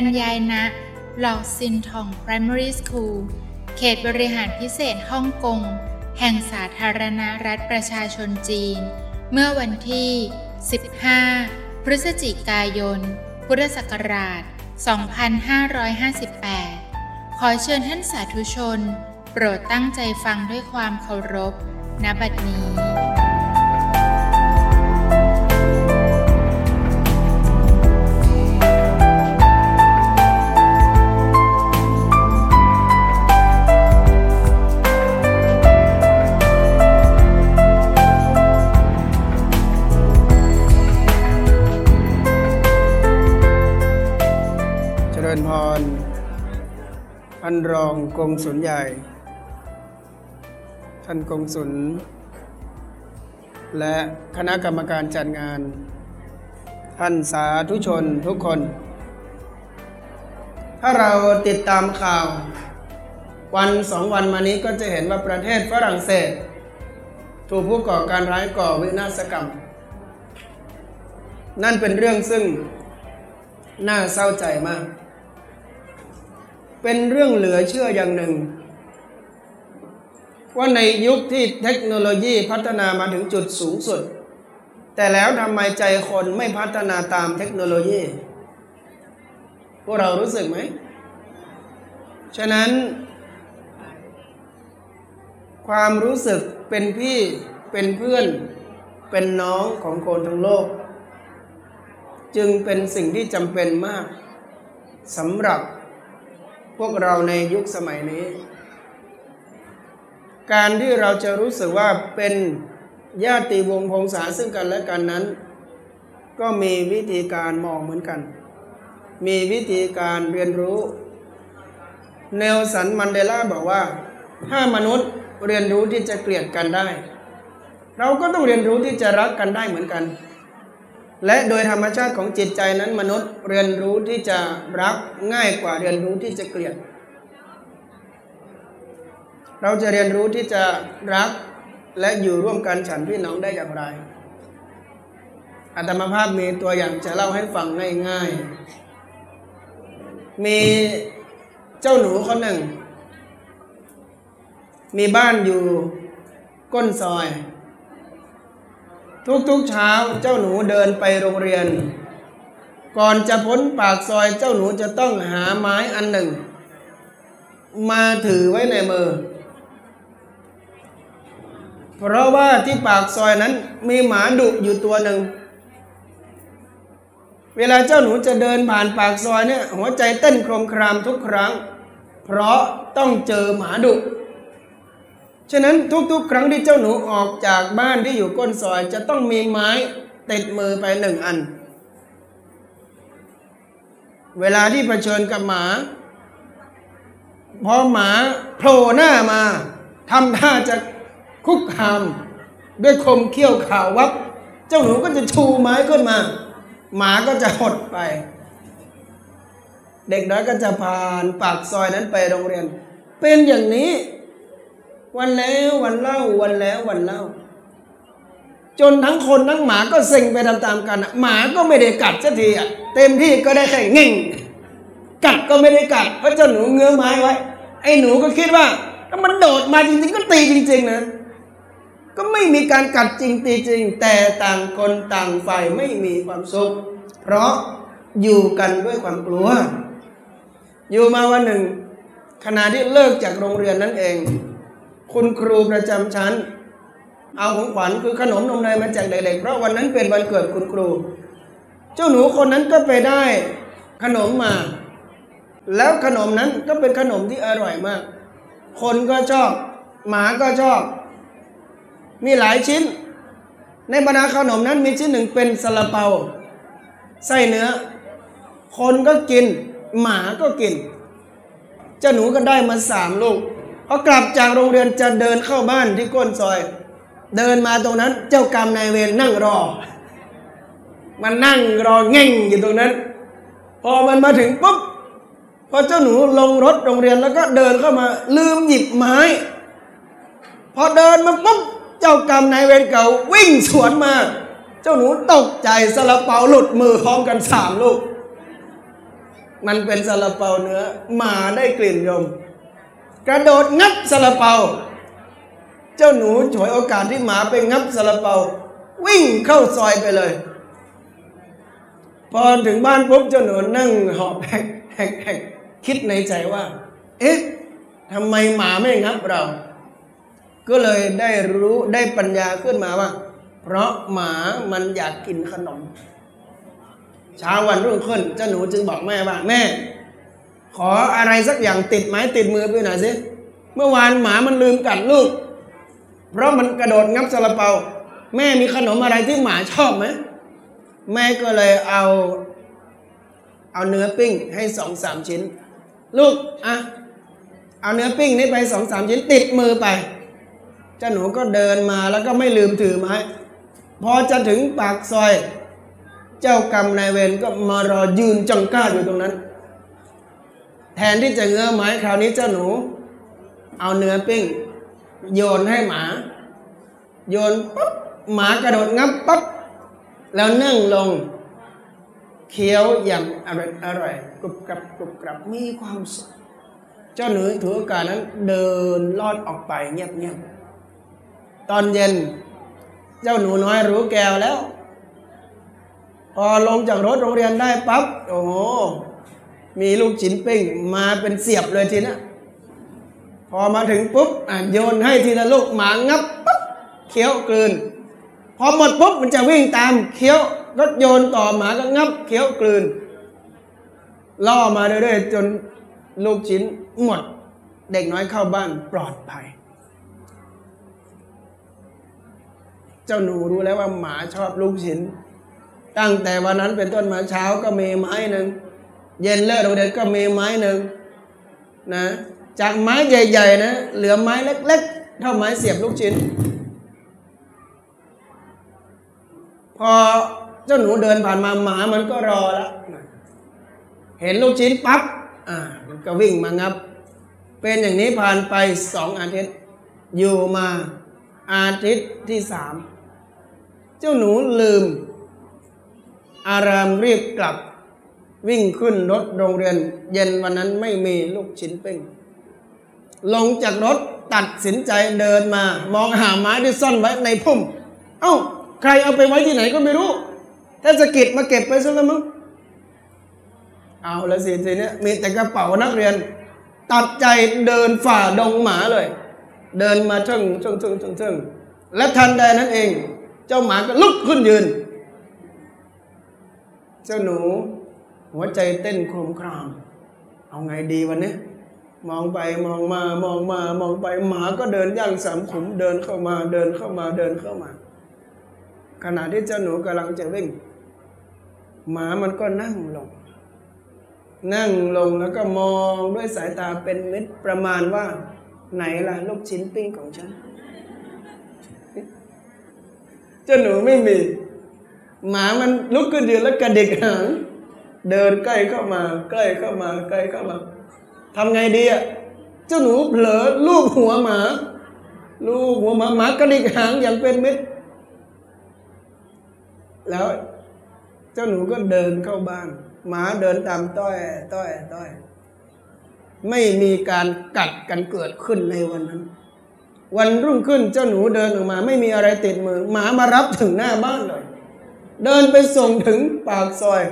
รรยายณหลอกซินทอง Primary School เขตบริหารพิเศษฮ่องกง แห่งสาธารณรัฐประชาชนจีน เมื่อวันที่ 15 พฤศจิกายน พุทธศักราช 2558 ขอเชิญท่านสาธุชน โปรดตั้งใจฟังด้วยความเคารพณบัดนี้านรองกงสุลใหญ่ ท่านกงสุลและคณะกรรมการจัดงาน ท่านสาธุชนทุกคน ถ้าเราติดตามข่าว วันสองวันมานี้ก็จะเห็นว่าประเทศฝรั่งเศส ถูกผู้ก่อการร้ายก่อวินาศกรรม นั่นเป็นเรื่องซึ่งน่าเศร้าใจมาก เป็นเรื่องเหลือเชื่ออย่างหนึ่ง ว่าในยุคที่เทคโนโลยีพัฒนามาถึงจุดสูงสุด แต่แล้วทำไมใจคนไม่พัฒนาตามเทคโนโลยี พวกเรารู้สึกไหม ฉะนั้น ความรู้สึกเป็นพี่เป็นเพื่อนเป็นน้องของคนทั้งโลก จึงเป็นสิ่งที่จำเป็นมากสำหรับ พวกเราในยุคสมัยนี้ การที่เราจะรู้สึกว่าเป็นญาติวงพงศาซึ่งกันและกันนั้น ก็มีวิธีการมองเหมือนกัน มีวิธีการเรียนรู้ เนลสันมันเดลาบอกว่า ถ้ามนุษย์เรียนรู้ที่จะเกลียดกันได้ เราก็ต้องเรียนรู้ที่จะรักกันได้เหมือนกัน และโดยธรรมชาติของจิตใจนั้นมนุษย์เรียนรู้ที่จะรักง่ายกว่าเรียนรู้ที่จะเกลียด เราจะเรียนรู้ที่จะรักและอยู่ร่วมกันฉันพี่น้องได้อย่างไรอาตมาภาพมีตัวอย่างจะเล่าให้ฟังง่ายๆ มีเจ้าหนูคนหนึ่ง มีบ้านอยู่ก้นซอย ทุกๆเช้าเจ้าหนูเดินไปโรงเรียน ก่อนจะพ้นปากซอยเจ้าหนูจะต้องหาไม้อันหนึ่ง มาถือไว้ในมือ เพราะว่าที่ปากซอยนั้นมีหมาดุอยู่ตัวหนึ่ง เวลาเจ้าหนูจะเดินผ่านปากซอยเนี่ยหัวใจเต้นโครมครามทุกครั้ง เพราะต้องเจอหมาดุ ฉะนั้นทุกๆ ครั้งที่เจ้าหนูออกจากบ้านที่อยู่ก้นซอย จะต้องมีไม้ติดมือไปหนึ่งอัน เวลาที่เผชิญกับหมา พอหมาโผล่หน้ามาทำท่าจะคุกคามด้วยคมเขี้ยวข่าววับเจ้าหนูก็จะชูไม้ขึ้นมา หมาก็จะหดไป เด็กน้อยก็จะผ่านปากซอยนั้นไปโรงเรียน เป็นอย่างนี้ วันแล้ววันเล่าวันแล้ววันเล่า จนทั้งคนทั้งหมาก็เซ็งไปตามๆกันหมาก็ไม่ได้กัดสักทีอะเต็มที่ก็ได้แค่เง่งกัดก็ไม่ได้กัดเพราะเจ้าหนูเงื้อไม้ไว้ ไอ้หนูก็คิดว่าถ้ามันโดดมาจริงๆก็ตีจริง ๆ นะ ก็ไม่มีการกัดจริงตีจริง แต่ต่างคนต่างฝ่ายไม่มีความสุข เพราะอยู่กันด้วยความกลัว อยู่มาวันหนึ่ง ขณะที่เลิกจากโรงเรียนนั้นเอง คุณครูประจำชั้น เอาของขวัญคือขนมนมเนยมาแจกเด็กๆเพราะวันนั้นเป็นวันเกิดคุณครู เจ้าหนูคนนั้นก็ไปได้ขนมมา แล้วขนมนั้นก็เป็นขนมที่อร่อยมาก คนก็ชอบ หมาก็ชอบ มีหลายชิ้น ในบรรดาขนมนั้นมีชิ้นหนึ่งเป็นซาลาเปาไส้เนื้อ คนก็กิน หมาก็กิน เจ้าหนูก็ได้มาสามลูก พอกลับจากโรงเรียนจะเดินเข้าบ้านที่ก้นซอย เดินมาตรงนั้นเจ้ากรรมนายเวรนั่งรอ มันนั่งรอเง่งอยู่ตรงนั้น พอมันมาถึงปุ๊บพอเจ้าหนูลงรถโรงเรียนแล้วก็เดินเข้ามา ลืมหยิบไม้ พอเดินมาปุ๊บเจ้ากรรมนายเวรเก่าวิ่งสวนมา เจ้าหนูตกใจซาลาเปาหลุดมือพร้อมกันสามลูก มันเป็นซาลาเปาเนื้อหมาได้กลิ่นยม กระโดดงับซาลาเปา เจ้าหนูฉวยโอกาสที่หมาไปงับซาลาเปา วิ่งเข้าซอยไปเลย พอถึงบ้านปุ๊บเจ้าหนูนั่งหอบแหกแหกแหกคิดในใจว่า เอ๊ะทำไมหมาไม่งับเรา ก็เลยได้รู้ได้ปัญญาขึ้นมาว่า เพราะหมามันอยากกินขนมเช้าวันรุ่งขึ้นเจ้าหนูจึงบอกแม่ว่าแม่ ขออะไรสักอย่างติดไม้ติดมือไปหน่อยสิเมื่อวานหมามันลืมกัดลูก เพราะมันกระโดดงับซาลาเปา แม่มีขนมอะไรที่หมาชอบไหมแม่ก็เลยเอาเอาเนื้อปิ้งให้สองสามชิ้น ลูกอะเอาเนื้อปิ้งนี้ไปสองสามชิ้นติดมือไปเจ้าหนูก็เดินมาแล้วก็ไม่ลืมถือไม้พอจะถึงปากซอย เจ้ากรรมนายเวรก็มารอยืนจังก้าอยู่ตรงนั้น แทนที่จะเงื้อไม้คราวนี้เจ้าหนู เอาเนื้อปิ้ง โยนให้หมา โยนปุ๊บหมากระโดดงับปั๊บแล้วนั่งลง เคี้ยวอย่างอร่อยอร่อยกรุบกรับกรุบกรับมีความสุขเจ้าหนูถือโอกาสนั้นเดินลอดออกไปเงียบๆตอนเย็น เจ้าหนูน้อยรู้แก้วแล้ว พอลงจากรถโรงเรียนได้ปั๊บโอ้โห มีลูกชิ้นปิ้งมาเป็นเสียบเลยทีนะพอมาถึงปุ๊บโยนให้ทีละลูกหมางับปั๊บเคี้ยวกลืน พอหมดปุ๊บมันจะวิ่งตามเคี้ยวรถโยนต่อหมาก็งับเคี้ยวกลืน ล่อมาเรื่อยๆจนลูกชิ้นหมด เด็กน้อยเข้าบ้านปลอดภัย เจ้าหนูรู้แล้วว่าหมาชอบลูกชิ้น ตั้งแต่วันนั้นเป็นต้นมาเช้าก็มีไม้หนึ่ง เย็นเลิกโรงเรียนก็มีไม้หนึ่งนะ จากไม้ใหญ่ ๆ นะ เหลือไม้เล็ก ๆ เท่าไม้เสียบลูกชิ้น พอเจ้าหนูเดินผ่านมาหมามันก็รอแล้วเห็นลูกชิ้นปั๊บอ่ามันก็วิ่งมางับ เป็นอย่างนี้ผ่านไปสองอาทิตย์ อยู่มาอาทิตย์ที่สาม เจ้าหนูลืม อารามรีบกลับ วิ่งขึ้นรถโรงเรียน เย็นวันนั้นไม่มีลูกชิ้นปิ้งลงจากรถตัดสินใจเดินมา มองหาไม้ที่ซ่อนไว้ในพุ่ม เอ้า ใครเอาไปไว้ที่ไหนก็ไม่รู้เทศกิจมาเก็บไปซะแล้วมั้งเอาละสิทีเนี้ยมีแต่กระเป๋านักเรียน ตัดใจเดินฝ่าดงหมาเลย เดินมาชึ่งชึ่งชึ่งชึ่งชึ่งและทันใดนั้นเอง เจ้าหมาก็ลุกขึ้นยืน เจ้าหนู หัวใจเต้นโครมคราม เอาไงดีวันนี้มองไปมองมามองมามองไปหมาก็เดินย่างสามขุมเดินเข้ามาเดินเข้ามาเดินเข้ามา ขณะที่เจ้าหนูกำลังจะวิ่ง หมามันก็นั่งลง นั่งลงแล้วก็มองด้วยสายตาเป็นมิตรประมาณว่า ไหนล่ะลูกชิ้นปิ้งของฉันเจ้าหนูไม่มี หมามันลุกขึ้นยืนแล้วกระดิกหาง เดินใกล้เข้ามาใกล้เข้ามาใกล้เข้ามาทำไงดีอะเจ้าหนูเผลอลูบหัวหมา ลูบหัวหมาหมากระดิกหางอย่างเป็นมิตร แล้ว เจ้าหนูก็เดินเข้าบ้าน หมาเดินตามต้อย ต้อย ต้อย ไม่มีการกัดกันเกิดขึ้นในวันนั้น วันรุ่งขึ้นเจ้าหนูเดินออกมา ไม่มีอะไรติดมือ หมามารับถึงหน้าบ้านเลย เดินไปส่งถึงปากซอย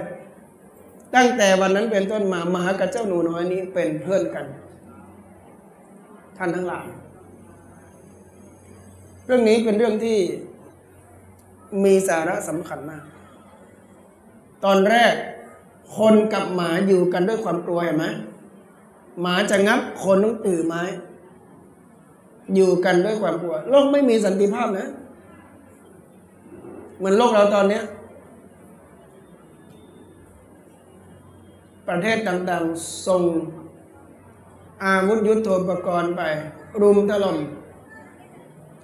ตั้งแต่วันนั้นเป็นต้นมามหากับเจ้าหนูน้อยนี้เป็นเพื่อนกัน ท่านทั้งหลาย เรื่องนี้เป็นเรื่องที่มีสาระสำคัญมาก ตอนแรกคนกับหมาอยู่กันด้วยความกลัวเห็นไหมหมาจะงับคนต้องตื่นไม้ อยู่กันด้วยความกลัว โลกไม่มีสันติภาพนะ เหมือนโลกเราตอนเนี้ย ประเทศต่างๆ ส่งอาวุธยุทโธปกรณ์ไป รุมถล่ม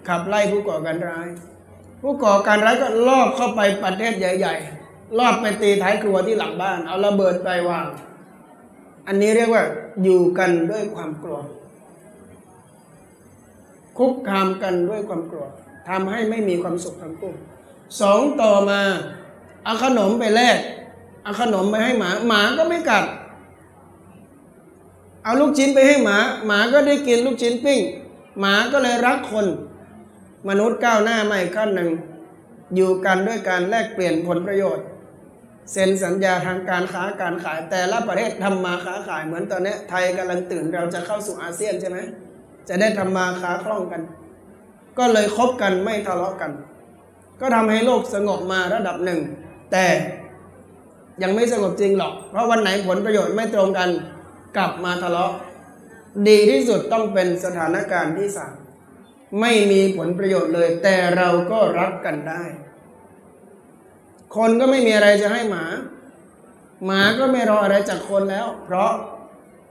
ขับไล่ผู้ก่อการร้าย ผู้ก่อการร้ายก็ลอบเข้าไปประเทศใหญ่ ๆ ลอบไปตีท้ายครัวที่หลังบ้าน เอาระเบิดไปวาง อันนี้เรียกว่าอยู่กันด้วยความกลัว คุกคามกันด้วยความกลัวทำให้ไม่มีความสุขทั้งคู่สองต่อมาเอาขนมไปแลก เอาขนมไปให้หมา หมาก็ไม่กัด เอาลูกชิ้นไปให้หมา หมาก็ได้กินลูกชิ้นปิ้ง หมาก็เลยรักคน มนุษย์ก้าวหน้ามาอีกขั้นหนึ่ง อยู่กันด้วยการแลกเปลี่ยนผลประโยชน์เซ็นสัญญาทางการค้าการขายแต่ละประเทศทำมาค้าขายเหมือนตอนนี้ไทยกำลังตื่นเราจะเข้าสู่อาเซียนใช่ไหมจะได้ทำมาค้าคล่องกัน ก็เลยคบกันไม่ทะเลาะกัน ก็ทำให้โลกสงบมาระดับหนึ่ง แต่ ยังไม่สงบจริงหรอก เพราะวันไหนผลประโยชน์ไม่ตรงกันกลับมาทะเลาะ ดีที่สุดต้องเป็นสถานการณ์ที่สามไม่มีผลประโยชน์เลย แต่เราก็รักกันได้ คนก็ไม่มีอะไรจะให้หมา หมาก็ไม่รออะไรจากคนแล้ว เพราะ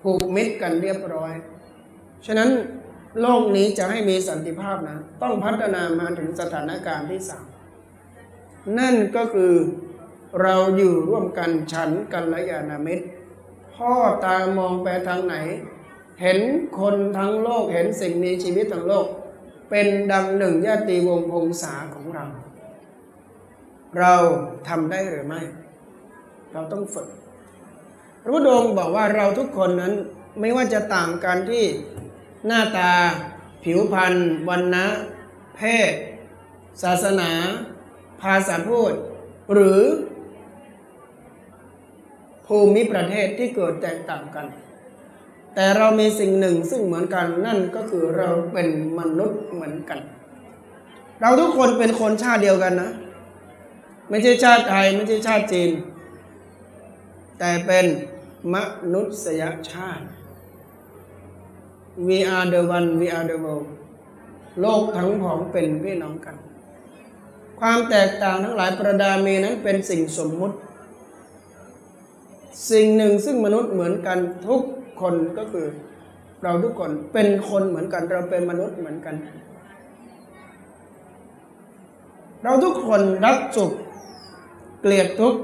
ผูกมิตรกันเรียบร้อย ฉะนั้นโลกนี้จะให้มีสันติภาพนะ ต้องพัฒนามาถึงสถานการณ์ที่สามนั่นก็คือ เราอยู่ร่วมกันฉันกันละยานามิตร พ่อตามองไปทางไหน เห็นคนทั้งโลกเห็นสิ่งมีชีวิตทั้งโลก เป็นดังหนึ่งญาติวงศ์พงษาของเรา เราทำได้หรือไม่ เราต้องฝึกพระพุทธองค์บอกว่าเราทุกคนนั้นไม่ว่าจะต่างกันที่หน้าตา ผิวพรรณวันนะเพศ ศาสนา ภาษาพูด หรือ ภูมิประเทศที่เกิดแตกต่างกัน แต่เรามีสิ่งหนึ่งซึ่งเหมือนกันนั่นก็คือเราเป็นมนุษย์เหมือนกัน เราทุกคนเป็นคนชาติเดียวกันนะ ไม่ใช่ชาติไทยไม่ใช่ชาติจีน แต่เป็นมนุษยชาติ we are the one we are the world โลกทั้งผองเป็นพี่น้องกัน ความแตกต่างทั้งหลายประดามีนั้นเป็นสิ่งสมมุติ สิ่งหนึ่งซึ่งมนุษย์เหมือนกันทุกคนก็คือ เราทุกคนเป็นคนเหมือนกัน เราเป็นมนุษย์เหมือนกัน เราทุกคนรักสุขเกลียดทุกข์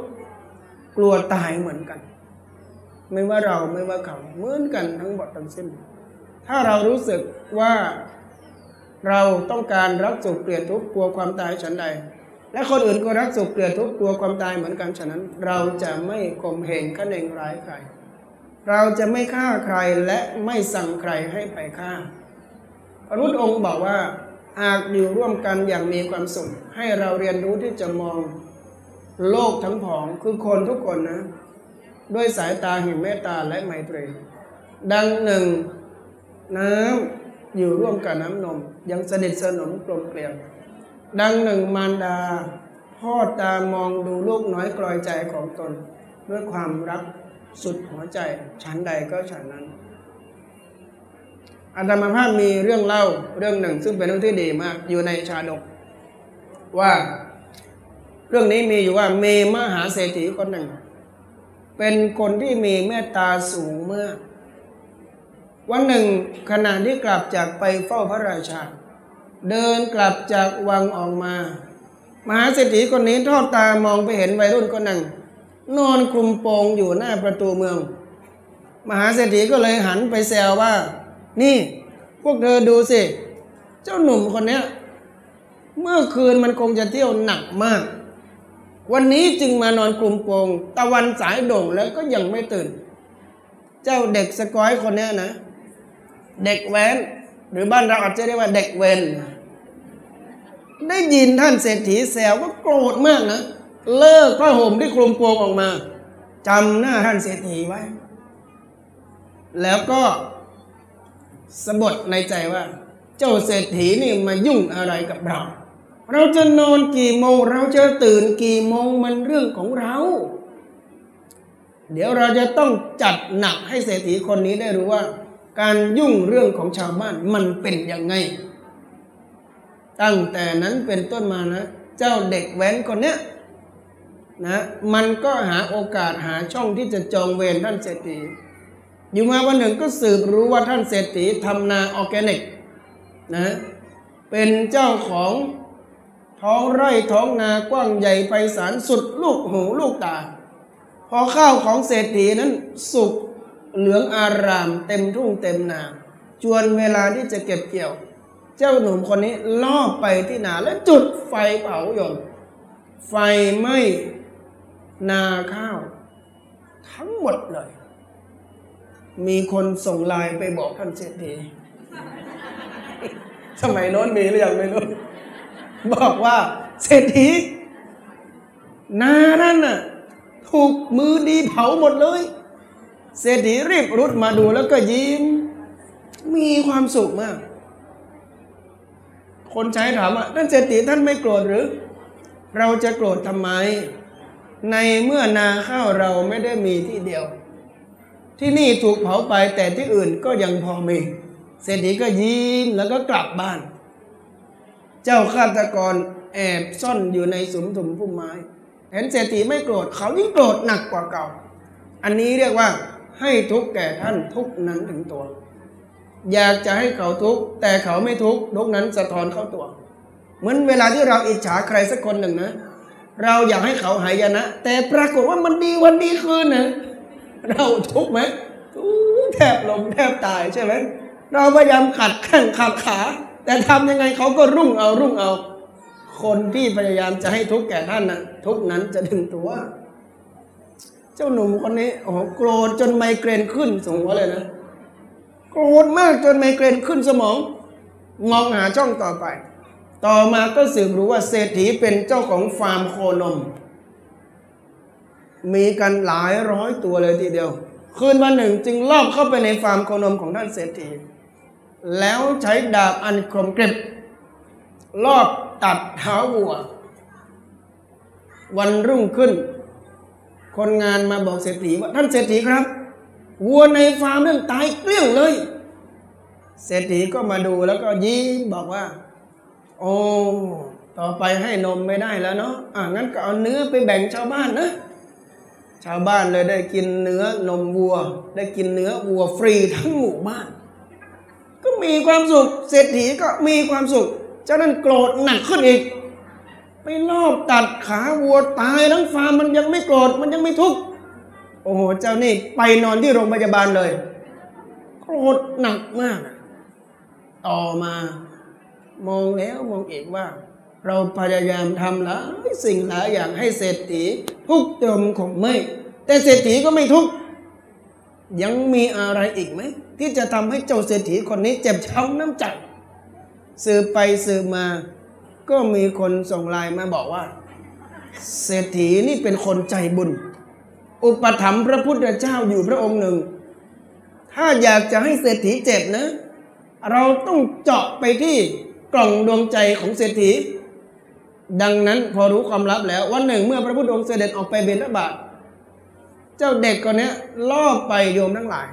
กลัวตายเหมือนกัน ไม่ว่าเราไม่ว่าเขาเหมือนกันทั้งหมดทั้งสิ้น ถ้าเรารู้สึกว่าเราต้องการรักสุขเกลียดทุกข์กลัวความตายฉันใด และคนอื่นก็รักสุขเกลียดทุกข์กลัวความตายเหมือนกันฉะนั้น เราจะไม่ข่มเหงขนงร้ายใคร เราจะไม่ฆ่าใครและไม่สั่งใครให้ไปฆ่า พระพุทธองค์บอกว่าหากอยู่ร่วมกันอย่างมีความสุข ให้เราเรียนรู้ที่จะมองโลกทั้งผองคือคนทุกคนนะ ด้วยสายตาแห่งเมตตาและไมตรี ดังหนึ่งน้ำอยู่ร่วมกับน้ำนม ยังสนิทสนมกลมเกลียว ดังหนึ่งมารดาพ่อตามองดูลูกน้อยกลอยใจของตน ด้วยความรักสุดหัวใจ ฉันใดก็ฉันนั้นอาตมาภาพมีเรื่องเล่าเรื่องหนึ่ง ซึ่งเป็นเรื่องที่ดีมาก อยู่ในชาดก ว่าเรื่องนี้มีอยู่ว่าเมมหาเศรษฐีคนหนึ่ง เป็นคนที่มีเมตตาสูงเมากวันหนึ่งขณะที่กลับจากไปเฝ้าพระราชา เดินกลับจากวังออกมา มหาเศรษฐีคนนี้ทอดตามองไปเห็นวัยรุ่นคนหนึ่ง นอนคลุมโปงอยู่หน้าประตูเมือง มหาเศรษฐีก็เลยหันไปแซวว่า นี่พวกเธอดูสิ เจ้าหนุ่มคนนี้เมื่อคืนมันคงจะเที่ยวหนักมาก วันนี้จึงมานอนกลุ่มโปง ตะวันสายโด่งแล้วก็ยังไม่ตื่น เจ้าเด็กสกอยคนนี้นะ เด็กแว้น หรือบ้านเราอาจจะเรียกว่าเด็กเวนได้ยินท่านเศรษฐีแซวก็โกรธมากนะ เลิกผ้าห่มที่คลุมโปงออกมาจำหน้าท่านเศรษฐีไว้ แล้วก็สะบดในใจว่า เจ้าเศรษฐีนี่มายุ่งอะไรกับเรา เราจะนอนกี่โมง เราจะตื่นกี่โมงมันเรื่องของเรา เดี๋ยวเราจะต้องจัดหนักให้เศรษฐีคนนี้ได้รู้ว่า การยุ่งเรื่องของชาวบ้านมันเป็นยังไง ตั้งแต่นั้นเป็นต้นมานะ เจ้าเด็กแว้นคนเนี้ยนะมันก็หาโอกาสหาช่องที่จะจองเวรท่านเศรษฐีอยู่มาวันหนึ่งก็สืบรู้ว่าท่านเศรษฐีทำนาออร์แกนิกนะเป็นเจ้าของท้องไร่ท้องนากว้างใหญ่ไพศาลสุดลูกหูลูกตา พอข้าวของเศรษฐีนั้นสุก เหลืองอาราม เต็มทุ่งเต็มนา จวนเวลาที่จะเก็บเกี่ยว เจ้าหนุ่มคนนี้ลอบไปที่นาแล้วจุดไฟเผาโยมไฟไหม้นาข้าว ทั้งหมดเลย มีคนส่งไลน์ไปบอกท่านเศรษฐีสมัยโน้นมีหรือยังไม่รู้บอกว่าเศรษฐีนานั่นน่ะ ถูกมือดีเผาหมดเลย เศรษฐีรีบรุดมาดูแล้วก็ยิ้ม มีความสุขมาก คนใช้ถามว่าท่านเศรษฐีท่านไม่โกรธหรือ เราจะโกรธทำไม ในเมื่อนาข้าวเราไม่ได้มีที่เดียว ที่นี่ถูกเผาไปแต่ที่อื่นก็ยังพอมี เศรษฐีก็ยิ้มแล้วก็กลับบ้าน เจ้าฆาตกรแอบซ่อนอยู่ในสุมถุมพุ่มไม้ เห็นเศรษฐีไม่โกรธเขายิ่งโกรธหนักกว่าเก่า อันนี้เรียกว่า ให้ทุกข์แก่ท่านทุกนั้นถึงตัว อยากจะให้เขาทุกข์แต่เขาไม่ทุกข์ทุกนั้นสะท้อนเข้าตัว เหมือนเวลาที่เราอิจฉาใครสักคนหนึ่งนะ เราอยากให้เขาหายนะ แต่ปรากฏว่ามันดีวันดีคืนนะเราทุกข์ไหมแทบลมแทบตายใช่ไหมเราพยายามขัดแข้งขัดขา แต่ทำยังไงเขาก็รุ่งเอารุ่งเอา คนที่พยายามจะให้ทุกข์แก่ท่านนะทุกนั้นจะถึงตัว จ้าหนุ่มคนนี้โอ้โหโกรธจนไมเกรนขึ้นสูงหัวเลยนะโกรธมากจนไมเกรนขึ้นสมอง มองหาช่องต่อไป ต่อมาก็สืบรู้ว่าเศรษฐีเป็นเจ้าของฟาร์มโคนม มีกันหลายร้อยตัวเลยทีเดียว คืนวันหนึ่งจึงลอบเข้าไปในฟาร์มโคนมของท่านเศรษฐี แล้วใช้ดาบอันคมกริบลอบตัดเท้าวัว วันรุ่งขึ้น คนงานมาบอกเศรษฐีว่าท่านเศรษฐีครับวัวในฟาร์มนั่นตายเกลี้ยงเลย เศรษฐีก็มาดูแล้วก็ยิ้มบอกว่า โอ้ต่อไปให้นมไม่ได้แล้วเนาะอะงั้นก็เอาเนื้อไปแบ่งชาวบ้านนะชาวบ้านเลยได้กินเนื้อนมวัว ได้กินเนื้อวัวฟรีทั้งหมู่บ้าน ก็มีความสุขเศรษฐีก็มีความสุขเจ้านั้นโกรธหนักขึ้นอีก ลอบตัดขาวัวตายทั้งฟาร์มมันยังไม่โกรธมันยังไม่ทุกข์โอ้โหเจ้านี่ไปนอนที่โรงพยาบาลเลยโกรธหนักมาก ต่อมามองแล้วมองอีกว่า เราพยายามทำหลายสิ่งหลายอย่างให้เศรษฐีทุกจมคงไม่ แต่เศรษฐีก็ไม่ทุกข์ยังมีอะไรอีกไหม ที่จะทำให้เจ้าเศรษฐีคนนี้เจ็บช้ำน้ำใจสืบไปสืบมา ก็มีคนส่งไลน์มาบอกว่า เศรษฐีนี่เป็นคนใจบุญ อุปถัมภ์พระพุทธเจ้าอยู่พระองค์หนึ่ง ถ้าอยากจะให้เศรษฐีเจ็บนะ เราต้องเจาะไปที่กล่องดวงใจของเศรษฐี ดังนั้นพอรู้ความลับแล้ว วันหนึ่งเมื่อพระพุทธองค์เสด็จออกไปเบิณฑบาตเจ้าเด็กคนนี้ล่อไปโยมทั้งหลาย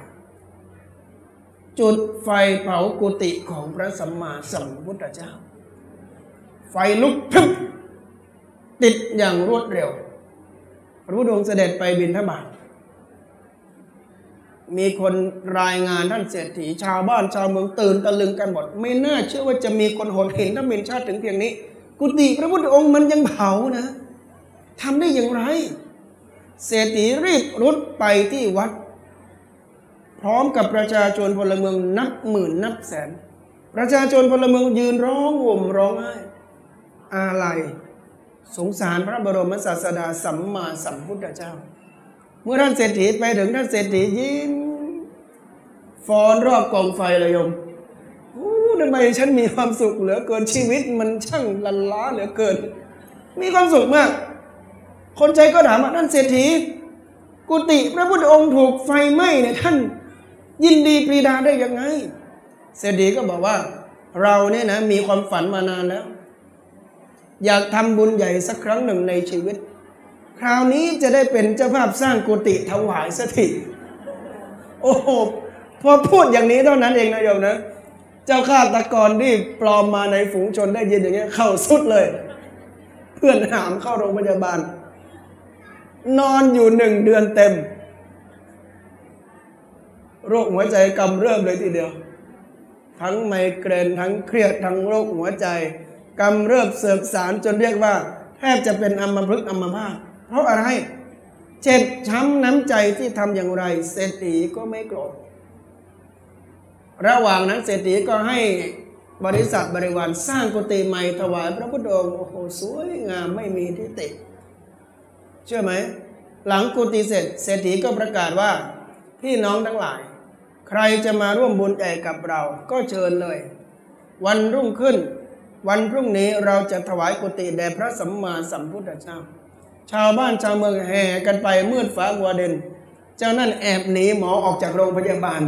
จุดไฟเผากุฏิของพระสัมมาสัมพุทธเจ้า ลุกพึบติดอย่างรวดเร็ว พระพุทธองค์เสด็จไปบิณฑบาตมีคนรายงานท่านเศรษฐีชาวบ้านชาวเมืองตื่นตะลึงกันหมด ไม่น่าเชื่อว่าจะมีคนหนเห็นถ้าเป็นชาติถึงเพียงนี้ กุฏิพระพุทธองค์มันยังเผานะทำได้อย่างไร เศรษฐีรีบรุดไปที่วัด พร้อมกับประชาชนพลเมืองนับหมื่นนับแสน ประชาชนพลเมืองยืนร้องห่มร้องไห้ อาลัย สงสารพระบรมศาสดาสัมมาสัมพุทธเจ้า เมื่อท่านเศรษฐีไปถึงท่านเศรษฐียิ้มฟ้อนรอบกองไฟเลยโยมโอ้ทำไมฉันมีความสุขเหลือเกินชีวิตมันช่างลันล้าเหลือเกิน มีความสุขมาก คนใจก็ถามว่าท่านเศรษฐี กุฏิพระพุทธองค์ถูกไฟไหม้เนี่ยท่าน ยินดีปรีดาได้ยังไง เศรษฐีก็บอกว่า เราเนี่ยนะมีความฝันมานานแล้ว อยากทำบุญใหญ่สักครั้งหนึ่งในชีวิต คราวนี้จะได้เป็นเจ้าภาพสร้างกุฏิถวายสักทีโอ้โหพอพูดอย่างนี้เท่านั้นเองนะโยมนะ เจ้าข้าตะกรที่ปลอมมาในฝูงชนได้ยินอย่างเงี้ยเข้าสุดเลย เพื่อนหามเข้าโรงพยาบาล นอนอยู่หนึ่งเดือนเต็ม โรคหัวใจกำเริบเลยทีเดียว ทั้งไมเกรนทั้งเครียดทั้งโรคหัวใจ กำเริบเสือกสารจนเรียกว่า แทบจะเป็นอัมพฤกษ์อัมพาตเพราะอะไร เจ็บช้ำน้ำใจที่ทำอย่างไร เศรษฐีก็ไม่โกรธระหว่างนั้นเศรษฐีก็ให้บริษัทบริวารสร้างกุฏิใหม่ถวายพระพุทธองค์โอ้โหสวยงามไม่มีที่ติ เชื่อไหม หลังกุฏิเสร็จเศรษฐีก็ประกาศว่า พี่น้องทั้งหลาย ใครจะมาร่วมบุญใหญ่กับเราก็เชิญเลย วันรุ่งขึ้น วันพรุ่งนี้เราจะถวายกุฏิแด่พระสัมมาสัมพุทธเจ้า ชาวบ้านชาวเมืองแห่กันไปมืดฟ้าวัวเด่น เจ้านั่นแอบหนีหมอออกจากโรงพยาบาล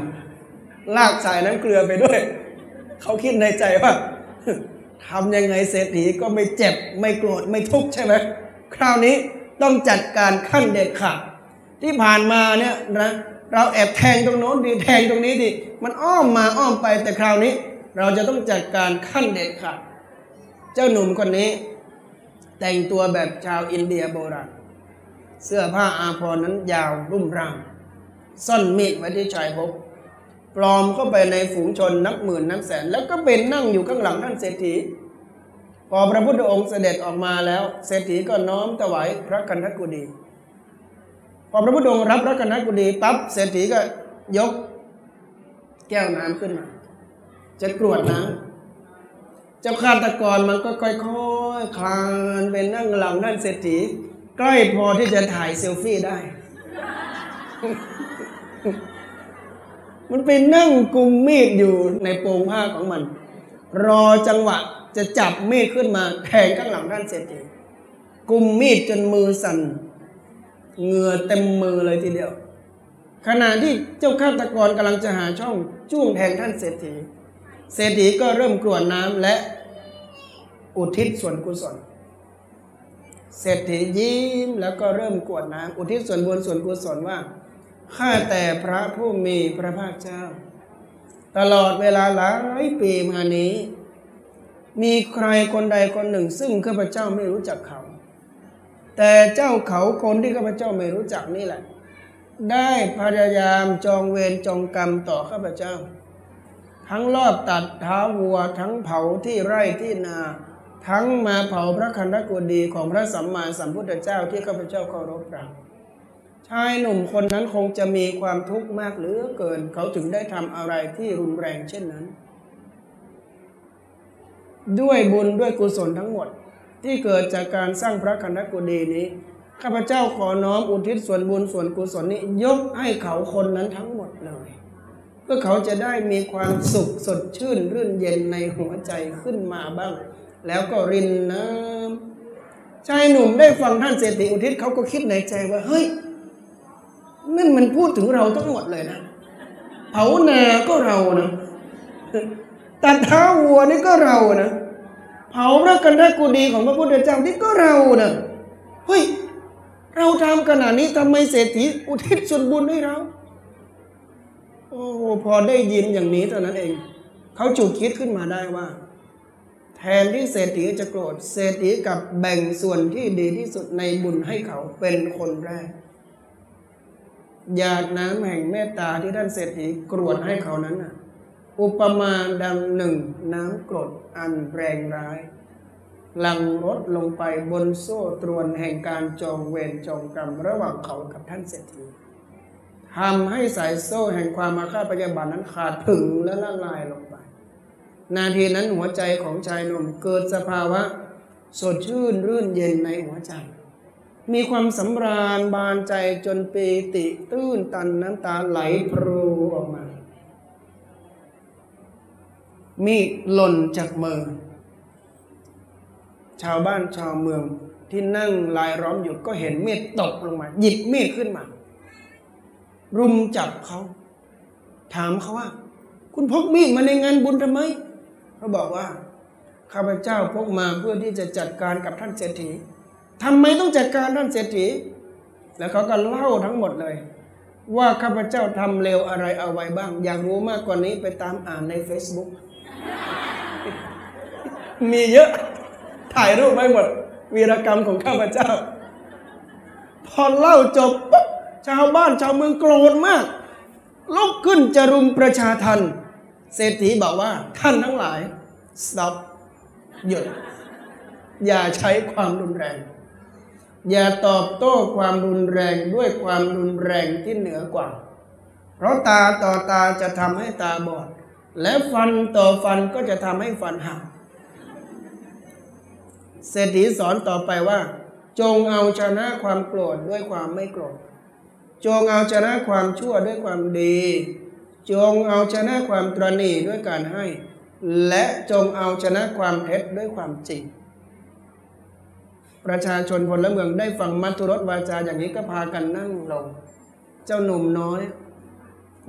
ลากสายน้ำเกลือไปด้วย เขาคิดในใจว่าทำยังไงเศรษฐีก็ไม่เจ็บไม่โกรธไม่ทุกข์ใช่ไหมคราวนี้ต้องจัดการขั้นเด็ดขาดที่ผ่านมาเนี่ยนะเราแอบแทงตรงโน้นดีแทงตรงนี้ดี มันอ้อมมาอ้อมไปแต่คราวนี้ เราจะต้องจัดการขั้นเด็ดขาด จ้าหนุ่มคนนี้ แต่งตัวแบบชาวอินเดียโบราณเสื้อผ้าอาภรณ์นั้นยาวรุ่มร่างซ่อนมีดไว้ที่ชายพกปลอมเข้าไปในฝูงชนนับหมื่นนับแสน แล้วก็เป็นนั่งอยู่ข้างหลังท่านเศรษฐี พอพระพุทธองค์เสด็จออกมาแล้วเศรษฐีก็น้อมถวายพระกันทกุฎีพอพระพุทธองค์รับพระกันทกุฎีปั๊บเศรษฐีก็ยกแก้วน้ำขึ้นมา จะกรวดน้ำ เจ้าฆาตกรมันก็ค่อยๆคลานไปนั่งหลังท่านเศรษฐีใกล้พอที่จะถ่ายเซลฟี่ได้ มันไปนั่งกุมมีดอยู่ในโปรงผ้าของมัน รอจังหวะจะจับมีดขึ้นมาแทงข้างหลังท่านเศรษฐีกุมมีดจนมือสั่นเหงื่อเต็มมือเลยทีเดียว ขณะที่เจ้าฆาตกรกำลังจะหาช่องจ้วงแทงท่านเศรษฐี เศรษฐีก็เริ่มกรวดน้ำและอุทิศส่วนกุศล เศรษฐียิ้มแล้วก็เริ่มกรวดน้ำอุทิศส่วนบุญส่วนกุศลว่าข้าแต่พระผู้มีพระภาคเจ้า ตลอดเวลาหลายปีมานี้ มีใครคนใดคนหนึ่ง ซึ่งข้าพเจ้าไม่รู้จักเขา แต่เจ้าเขาคนที่ข้าพเจ้าไม่รู้จักนี่แหละ ได้พยายามจองเวรจองกรรมต่อข้าพเจ้า ทั้งรอบตัดเท้าวัว ทั้งเผาที่ไร่ที่นา ทั้งมาเผาพระคันธกุฎีของพระสัมมาสัมพุทธเจ้าที่ข้าพเจ้าเคารพรักชายหนุ่มคนนั้นคงจะมีความทุกข์มากเหลือเกิน เขาถึงได้ทำอะไรที่รุนแรงเช่นนั้น ด้วยบุญด้วยกุศลทั้งหมด ที่เกิดจากการสร้างพระคันธกุฎีนี้ข้าพเจ้าขอน้อมอุทิศส่วนบุญส่วนกุศลนี้ ยกให้เขาคนนั้นทั้งหมดเลย พื่อเขาจะได้มีความสุขสดชื่นรื่นเย็นในหัวใจขึ้นมาบ้าง แล้วก็รินน้ำชายหนุ่มได้ฟังท่านเศรษฐีอุทิศเขาก็คิดในใจว่าเฮ้ยนั่นมันพูดถึงเราทั้งหมดเลยนะเผานาก็เรานะตัดเท้าวัวนี่ก็เรานะเผาพระกันทกุฎีของพระพุทธเจ้านี่ก็เรานะเฮ้ยเราทำขนาดนี้ทำไมเศรษฐีอุทิศส่วนบุญให้เรา โอ้พอได้ยินอย่างนี้เท่านั้นเอง เขาจุกคิดขึ้นมาได้ว่า แทนที่เศรษฐีจะโกรธเศรษฐีกับแบ่งส่วนที่ดีที่สุดในบุญให้เขาเป็นคนแรกหยาดน้ำแห่งเมตตาที่ท่านเศรษฐีกรวดให้เขานั้นน่ะอุปมาดังหนึ่งน้ำกรดอันแรงร้าย หลังรถลงไปบนโซ่ตรวนแห่งการจองเวรจองกรรมระหว่างเขากับท่านเศรษฐี ทำให้สายโซ่แห่งความมาฆาตพยาบาทนั้นขาดผึ่งและละลายลงไป นาทีนั้นหัวใจของชายหนุ่มเกิดสภาวะ สดชื่นรื่นเย็นในหัวใจ มีความสำราญบานใจจนปีติตื้นตันน้ำตาไหลพรูออกมา มีหล่นจากมือชาวบ้านชาวเมืองที่นั่งลายล้อมอยู่ก็เห็นมีดตกลงมา หยิบมีดขึ้นมา รุมจับเขา ถามเขาว่า คุณพกมีดมาในงานบุญทำไมเขาบอกว่าข้าพเจ้าพกมาเพื่อที่จะจัดการกับท่านเศรษฐีทำไมต้องจัดการท่านเศรษฐี แล้วเขาก็เล่าทั้งหมดเลย ว่าข้าพเจ้าทำเลวอะไรเอาไว้บ้าง อยากรู้มากกว่านี้ไปตามอ่านใน Facebook มีเยอะถ่ายรูปไว้หมด วีรกรรมของข้าพเจ้า พอเล่าจบปุ๊บ ชาวบ้านชาวเมืองโกรธมากลุกขึ้นจะรุมประชาทันเศรษฐีบอกว่าท่านทั้งหลาย stop หยุด อย่าใช้ความรุนแรง อย่าตอบโต้ความรุนแรงด้วยความรุนแรงที่เหนือกว่า เพราะตาต่อตาจะทำให้ตาบอด และฟันต่อฟันก็จะทำให้ฟันหักเศรษฐีสอนต่อไปว่า จงเอาชนะความโกรธด้วยความไม่โกรธ จงเอาชนะความชั่วด้วยความดี จงเอาชนะความตรณีด้วยการให้ และจงเอาชนะความเท็จด้วยความจริง ประชาชนพลเมืองได้ฟังมัทุรสวาจาอย่างนี้ก็พากันนั่งลง เจ้าหนุ่มน้อย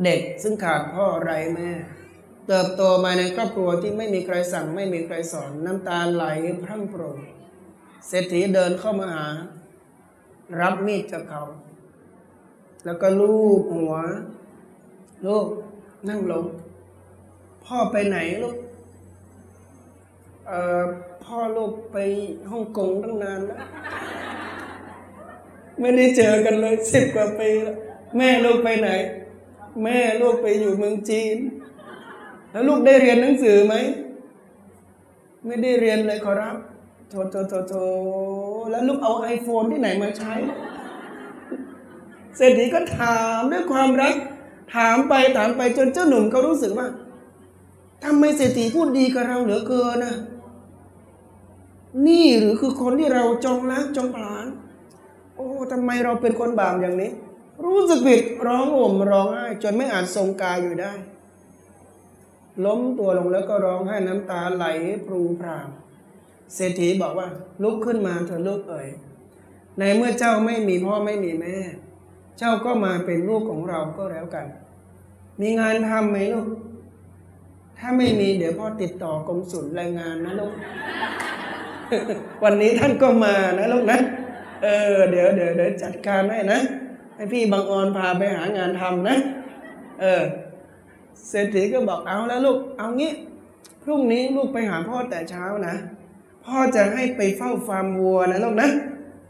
เด็กซึ่งขาดพ่อไร้แม่ เติบโตมาในครอบครัวที่ไม่มีใครสั่งไม่มีใครสอนน้ำตาไหลพรั่งโปรยเศรษฐีเดินเข้ามาหา รับมีดจากเขา แล้วก็ลูบหัว ลูกนั่งลง พ่อไปไหนลูกเอ่อพ่อลูกไปฮ่องกงตั้งนานแล้ว ไม่ได้เจอกันเลยสิบกว่าปีแล้วแม่ลูกไปไหน แม่ลูกไปอยู่เมืองจีน แล้วลูกได้เรียนหนังสือไหม ไม่ได้เรียนเลยขอรับโทโทโทโทแล้วลูกเอาไอโฟนที่ไหนมาใช้ เศรษฐีก็ถามด้วยความรัก ถามไปถามไปจนเจ้าหนุ่มเขารู้สึกว่าทำไมเศรษฐีพูดดีกับเราเหลือเกินนะนี่หรือคือคนที่เราจองรักจองผลาน โอ้ทำไมเราเป็นคนบาปอย่างนี้ รู้สึกผิดร้องโอมร้องไห้จนไม่อาจทรงกายอยู่ได้ ล้มตัวลงแล้วก็ร้องไห้น้ำตาไหลพรูพรามเศรษฐีบอกว่า ลุกขึ้นมาเถอลูกเอ๋ยในเมื่อเจ้าไม่มีพ่อไม่มีแม่ เจ้าก็มาเป็นลูกของเราก็แล้วกัน มีงานทำไหมลูก ถ้าไม่มีเดี๋ยวพ่อติดต่อกรมศุลรายงานนะลูก วันนี้ท่านก็มานะลูกนะ เออ เดี๋ยวเดี๋ยวเดี๋ยวจัดการให้นะ ให้พี่บางออนพาไปหางานทำนะ เออ เศรษฐีก็บอกเอาแล้วลูก เอางี้พรุ่งนี้ลูกไปหาพ่อแต่เช้านะ พ่อจะให้ไปเฝ้าฟาร์มวัวนะลูกนะ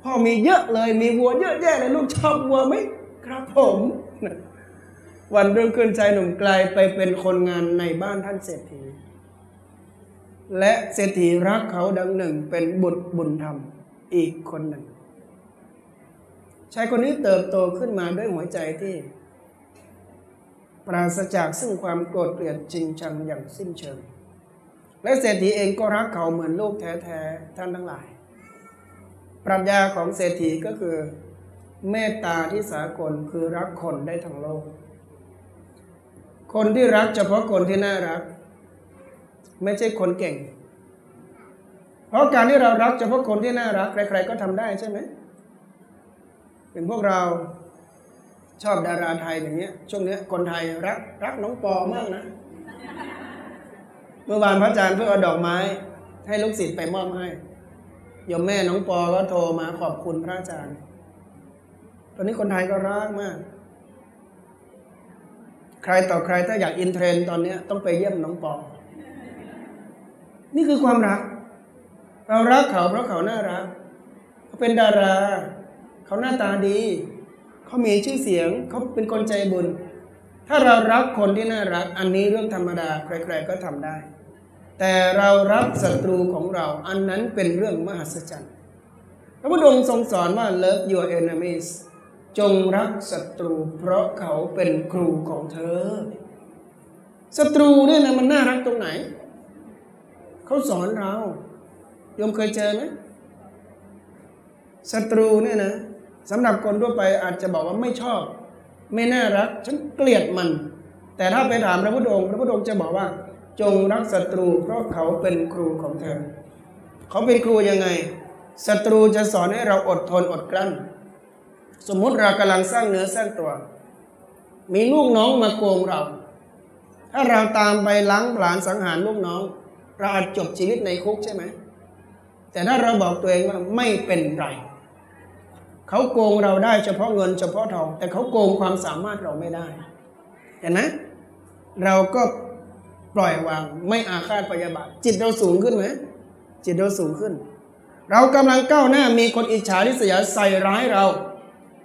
พ่อมีเยอะเลยมีวัวเยอะแยะเลยลูกชอบวัวไหม ครับผม วันรุ่งขึ้นชายหนุ่มกลายไปเป็นคนงานในบ้านท่านเศรษฐี และเศรษฐีรักเขาดังหนึ่งเป็นบุตรบุญธรรมอีกคนหนึ่งชายคนนี้เติบโตขึ้นมาด้วยหัวใจที่ ปราศจากซึ่งความโกรธเกลียดจริงชังอย่างสิ้นเชิง และเศรษฐีเองก็รักเขาเหมือนลูกแท้ๆท่านทั้งหลาย ปรัชญาของเศรษฐีก็คือ เมตตาที่สากลคือรักคนได้ทั้งโลก คนที่รักเฉพาะคนที่น่ารัก ไม่ใช่คนเก่ง เพราะการที่เรารักเฉพาะคนที่น่ารัก ใคร ๆ ก็ทำได้ใช่ไหมเป็นพวกเราชอบดาราไทยอย่างเงี้ย ช่วงเนี้ยคนไทยรักรักน้องปอมากนะ เมื่อวานพระอาจารย์เพื่อเอาดอกไม้ ให้ลูกศิษย์ไปมอบให้ยมแม่น้องปอก็โทรมาขอบคุณพระอาจารย์ อนนี้คนไทยก็รักมาก ใครต่อใครถ้าอยากอินเทรนตอนนี้ต้องไปเยี่ยมน้องปอนี่คือความรัก เรารักเขาเพราะเขาน่ารัก เขาเป็นดารา เขาหน้าตาดี เขามีชื่อเสียง เขาเป็นคนใจบุญ ถ้าเรารักคนที่น่ารัก อันนี้เรื่องธรรมดา ใคร ๆ ก็ทำได้ แต่เรารักศัตรูของเรา อันนั้นเป็นเรื่องมหัศจรรย์พระพุทธองค์ทรงสอนว่า love your enemies จงรักศัตรูเพราะเขาเป็นครูของเธอศัตรูเนี่ยนะมันน่ารักตรงไหน เขาสอนเรายมเคยเจอไหมศัตรูเนี่ยนะสำหรับคนทั่วไปอาจจะบอกว่าไม่ชอบ ไม่น่ารัก ฉันเกลียดมัน แต่ถ้าไปถามพระพุทธองค์พระพุทธองค์จะบอกว่า จงรักศัตรูเพราะเขาเป็นครูของเธอ เขาเป็นครูยังไงศัตรูจะสอนให้เราอดทนอดกลั้น สมมุติเรากำลังสร้างเนื้อสร้างตัว มีลูกน้องมาโกงเรา ถ้าเราตามไปล้างผลาญสังหารลูกน้อง เราอาจจบชีวิตในคุกใช่ไหม แต่ถ้าเราบอกตัวเองว่าไม่เป็นไร เขาโกงเราได้เฉพาะเงินเฉพาะทอง แต่เขาโกงความสามารถเราไม่ได้ เห็นไหมเราก็ปล่อยวางไม่อาฆาตพยาบาทจิตเราสูงขึ้นไหมจิตเราสูงขึ้น เรากำลังก้าวหน้ามีคนอิจฉาริษยาใส่ร้ายเรา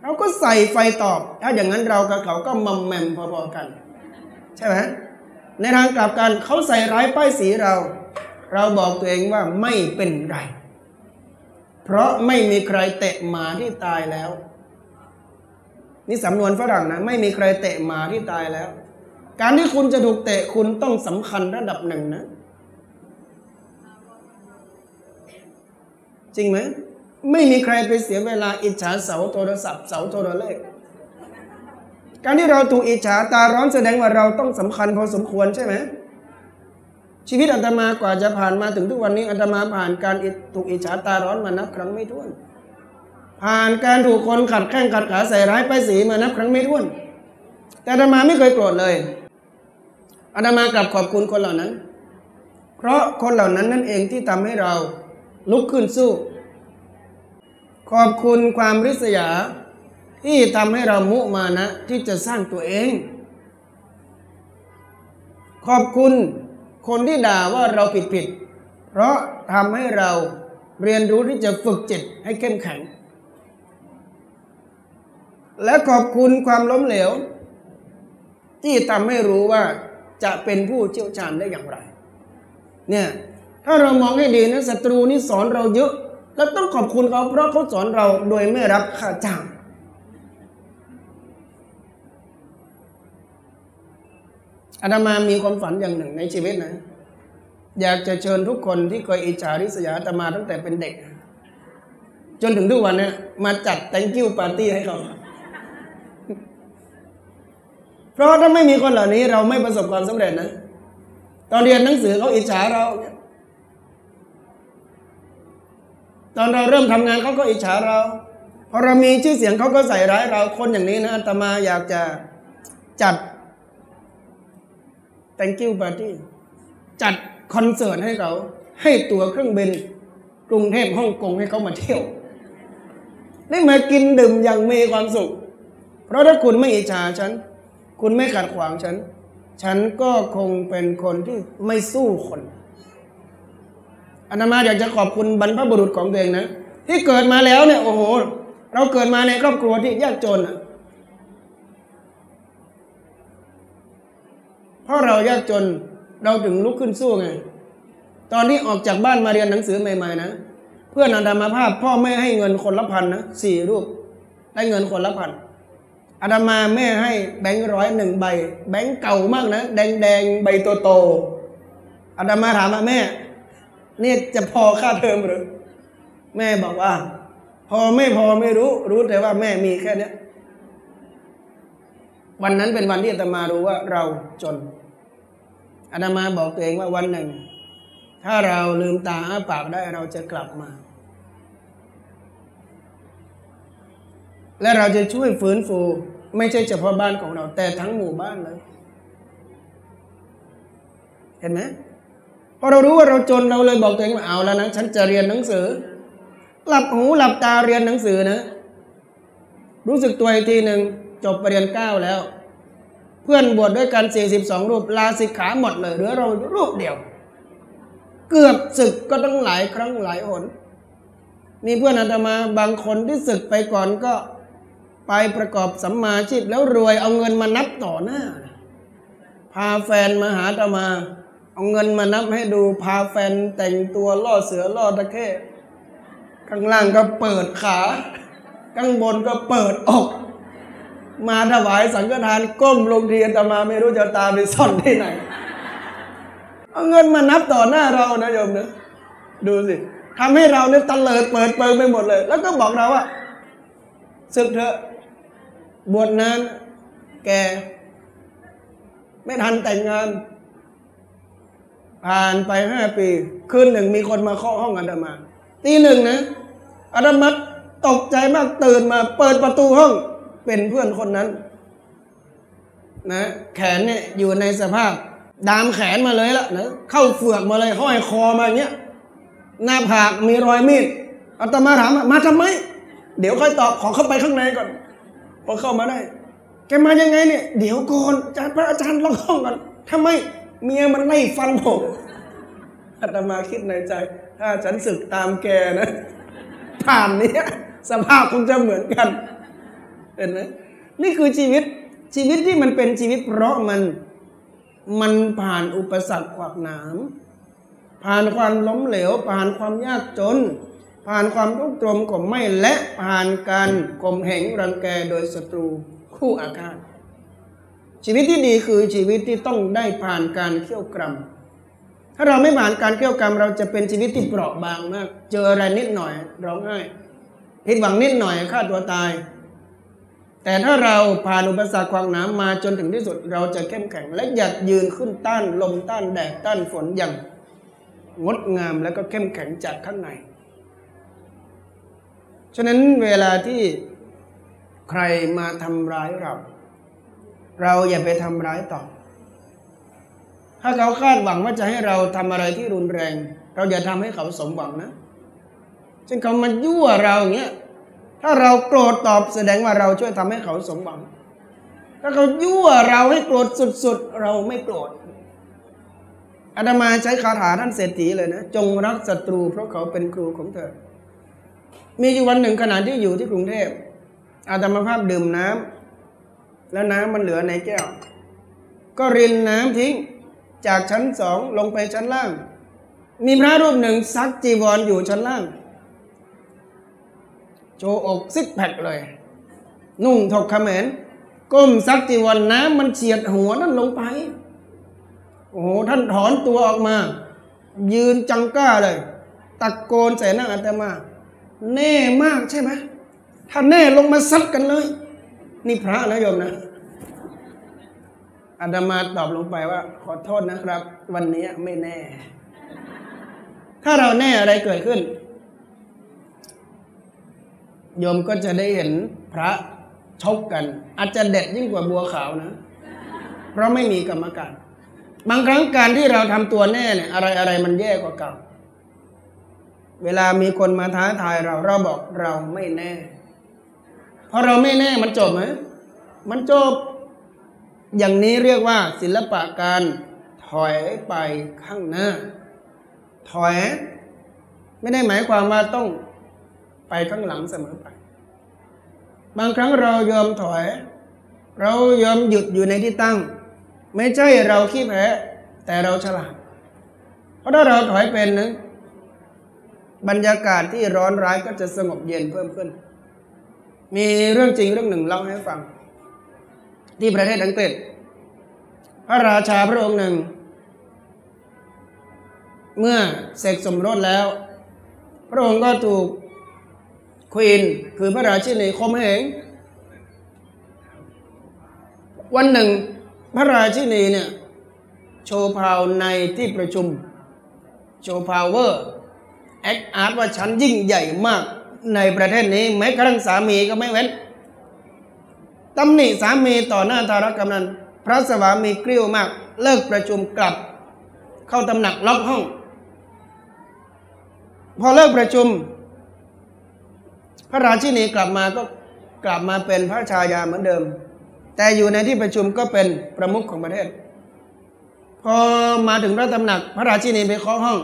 เราก็ใส่ไฟตอบถ้าอย่างนั้นเรากับเขาก็มัมแมมพอๆกัน ใช่ไหมในทางกลับกันเขาใส่ร้ายป้ายสีเรา เราบอกตัวเองว่าไม่เป็นไร เพราะไม่มีใครเตะหมาที่ตายแล้ว นี่สำนวนฝรั่งนะ ไม่มีใครเตะหมาที่ตายแล้ว การที่คุณจะถูกเตะคุณต้องสำคัญระดับหนึ่งนะ จริงไหม ไม่มีใครไปเสียเวลาอิจฉาเสาโทรศัพท์เสาโทรเลข การที่เราถูกอิจฉาตาร้อนแสดงว่าเราต้องสำคัญพอสมควรใช่ไหมชีวิตอาตมากว่าจะผ่านมาถึงทุกวันนี้อาตมาผ่านการถูกอิจฉาตาร้อนมานับครั้งไม่ถ้วน ผ่านการถูกคนขัดแข้งขัดขาใส่ร้ายป้ายสีมานับครั้งไม่ถ้วน แต่อาตมาไม่เคยโกรธเลยอาตมากลับขอบคุณคนเหล่านั้น เพราะคนเหล่านั้นนั่นเองที่ทำให้เราลุกขึ้นสู้ ขอบคุณความริษยา ที่ทำให้เรามุมานะ ที่จะสร้างตัวเอง ขอบคุณคนที่ด่าว่าเราผิดผิด เพราะทำให้เราเรียนรู้ที่จะฝึกจิตให้เข้มแข็ง และขอบคุณความล้มเหลว ที่ทำให้รู้ว่าจะเป็นผู้เชี่ยวชาญได้อย่างไร เนี่ย ถ้าเรามองให้ดีนะศัตรูนี่สอนเราเยอะ แล้วต้องขอบคุณเขาเพราะเขาสอนเราโดยไม่รับค่าจ้างอาตมามีความฝันอย่างหนึ่งในชีวิตนะ อยากจะเชิญทุกคนที่เคยอิจฉาริษยาอาตมาตั้งแต่เป็นเด็ก จนถึงทุกวันนี้มาจัด thank you party ให้เขาเพราะถ้าไม่มีคนเหล่านี้เราไม่ประสบความสำเร็จนะ ตอนเรียนหนังสือเขาอิจฉาเราเนี่ย ตอนเราเริ่มทำงานเขาก็อิจฉาเราพอเรามีชื่อเสียงเขาก็ใส่ร้ายเราคนอย่างนี้นะอาตมาอยากจะจัด thank you party จัดคอนเสิร์ตให้เขาให้ตั๋วเครื่องบิน กรุงเทพฮ่องกงให้เขามาเที่ยว ได้มากินดื่มอย่างมีความสุข เพราะถ้าคุณไม่อิจฉาฉัน คุณไม่ขัดขวางฉัน ฉันก็คงเป็นคนที่ไม่สู้คน อานามาอยากจะขอบคุณบรรพบุรุษของตัวเองนะ ที่เกิดมาแล้วเนี่ยโอ้โห เราเกิดมาในครอบครัวที่ยากจนเพราะเรายากจนเราถึงลุกขึ้นสู้ไง ตอนที่ออกจากบ้านมาเรียนหนังสือใหม่ๆนะ เพื่อนอาดามาภาพพ่อแม่ให้เงินคนละพันนะสี่รูปได้เงินคนละพันอาดามาแม่ให้แบงค์ร้อยหนึ่งใบ แบงค์เก่ามากนะ แดงๆใบโตๆอาดามาถามว่าแม่ เนี่ยจะพอค่าเทอมหรือ แม่บอกว่า พอไม่พอไม่รู้ รู้แต่ว่าแม่มีแค่เนี้ยวันนั้นเป็นวันที่อาตมารู้ว่าเราจนอาตมาบอกตัวเองว่าวันหนึ่ง ถ้าเราลืมตาอ้าปากได้เราจะกลับมา และเราจะช่วยฟื้นฟู ไม่ใช่เฉพาะบ้านของเรา แต่ทั้งหมู่บ้านเลย เห็นไหม พอเรารู้ว่าเราจนเราเลยบอกตัวเองว่าเอาแล้วนะฉันจะเรียนหนังสือ หลับหูหลับตาเรียนหนังสือนะ รู้สึกตัวอีกทีหนึ่งจบปรริญญาเก้าแล้ว เพื่อนบวชดด้วยกัน 42 รูปลาสิกขาหมดเลยเหลือเรารูปเดียว เกือบศึกก็ต้องหลายครั้งหลายหนมีเพื่อนอาตมาบางคนที่ศึกไปก่อนก็ไปประกอบสัมมาอาชีพแล้วรวยเอาเงินมานับต่อหน้า พาแฟนมาหาอาตมา เอาเงินมานับให้ดูพาแฟนแต่งตัวล่อเสือล่อตะเข้ข้างล่างก็เปิดขา ข้างบนก็เปิดอก มาถวายสังฆทานก้มลงเทียนตมาไม่รู้จะตามไปซ่อนที่ไหน เอาเงินมานับต่อหน้าเรานะโยมนะดูสิทำให้เราเนี่ยตะเลิดเปิดเปิงไปหมดเลย แล้วก็บอกเราว่าศึกเถอะบวชนานแก ไม่ทันแต่งงาน ผ่านไปห้าปี คืนหนึ่งมีคนมาเคาะห้องอาตมาตีหนึ่งนะอาตมาตกใจมากตื่นมา เปิดประตูห้องเป็นเพื่อนคนนั้น นะแขนเนี่ยอยู่ในสภาพ ดามแขนมาเลยละนะเข้าเฟือกมาเลยห้อยคอมาอย่างเงี้ยหน้าผากมีรอยมีดอาตมาถามว่ามาทำไม เดี๋ยวค่อยตอบขอเข้าไปข้างในก่อนพอเข้ามาได้แกมายังไงเนี่ย เดี๋ยวก่อนอาจารย์พระอาจารย์ล็อกห้องก่อนทำไม เมียมันไล่ฟันผมอาตมาคิดในใจ ถ้าฉันศึกตามแกนะผ่านนี้สภาพคงจะเหมือนกัน เห็นไหมนี่คือชีวิตชีวิตที่มันเป็นชีวิต เพราะมันมันผ่านอุปสรรคขวากหนาม ผ่านความล้มเหลว ผ่านความยากจน ผ่านความทุกข์ทรมข่มไม่และผ่านการข่มเหงรังแกโดยศัตรูคู่อาฆาต ชีวิตที่ดีคือชีวิตที่ต้องได้ผ่านการเขี่ยวกรำถ้าเราไม่ผ่านการเขี่ยวกรำเราจะเป็นชีวิตที่เปราะบางมาก เจออะไรนิดหน่อยร้องไห้ผิดหวังนิดหน่อยฆ่าตัวตาย แต่ถ้าเราผ่านอุปสรรคขวางน้ำมาจนถึงที่สุด เราจะเข้มแข็งและหยัดยืนขึ้นต้านลมต้านแดดต้านฝนอย่างงดงามและก็เข้มแข็งจากข้างใน ฉะนั้นเวลาที่ใครมาทำร้ายเรา เราอย่าไปทำร้ายตอบ ถ้าเขาคาดหวังว่าจะให้เราทำอะไรที่รุนแรง เราอย่าทำให้เขาสมหวังนะเช่นเขามายั่วเราอย่างเงี้ย ถ้าเราโกรธตอบแสดงว่าเราช่วยทำให้เขาสมหวัง ถ้าเขายั่วเราให้โกรธสุดๆ เราไม่โกรธอาตมาใช้คาถาท่านเศรษฐีเลยนะ จงรักศัตรูเพราะเขาเป็นครูของเธอ มีอยู่วันหนึ่งขณะที่อยู่ที่กรุงเทพอาตมาภาพดื่มน้ำ แล้วน้ำมันเหลือในแก้ว ก็รินน้ำทิ้ง จากชั้นสองลงไปชั้นล่าง มีพระรูปหนึ่งซักจีวรออยู่ชั้นล่าง โชว์อกซิกแพคเลย นุ่งถกเขมรก้มซักจีวรน้ำมันเฉียดหัวนั่นลงไป โอ้โหท่านถอนตัวออกมา ยืนจังก้าเลย ตะโกนใส่หน้าอาตมา แน่มากใช่ไหมถ้าแน่ลงมาซัดกันเลย นี่พระนะโยมนะอาตมาตอบลงไปว่า ขอโทษนะครับ วันนี้ไม่แน่ ถ้าเราแน่อะไรเกิดขึ้น โยมก็จะได้เห็นพระชกกัน อาจจะเด็ดยิ่งกว่าบัวขาวนะ เพราะไม่มีกรรมการ บางครั้งการที่เราทำตัวแน่เนี่ย อะไรอะไรมันแย่กว่าเก่า เวลามีคนมาท้าทายเราเราบอกเราไม่แน่ พอเราไม่แน่มันจบไหมมันจบ อย่างนี้เรียกว่า ศิลปะการถอยไปข้างหน้า ถอย ไม่ได้หมายความว่าต้องไปข้างหลังเสมอไป บางครั้งเรายอมถอย เรายอมหยุดอยู่ในที่ตั้ง ไม่ใช่เราขี้แพ้แต่เราฉลาด เพราะถ้าเราถอยเป็นนะบรรยากาศที่ร้อนร้ายก็จะสงบเย็นเพิ่มขึ้น มีเรื่องจริงเรื่องหนึ่งเล่าให้ฟัง ที่ประเทศอังกฤษ พระราชาพระองค์หนึ่ง เมื่อเสกสมรสแล้ว พระองค์ก็ถูก queen คือพระราชินีข่มเหงวันหนึ่ง พระราชินีเนี่ย show pow ในที่ประชุม show power act art ว่าฉันยิ่งใหญ่มาก ในประเทศนี้แม้กระทั่งสามีก็ไม่เว้นตำหนิสามีต่อหน้าธารกำนัลพระสวามีกริ้วมาก เลิกประชุมกลับ เข้าตำหนักล็อกห้อง พอเลิกประชุม พระราชินีกลับมาก็กลับมาเป็นพระชายาเหมือนเดิม แต่อยู่ในที่ประชุมก็เป็นประมุขของประเทศ พอมาถึงพระตำหนัก พระราชินีไปเคาะห้อง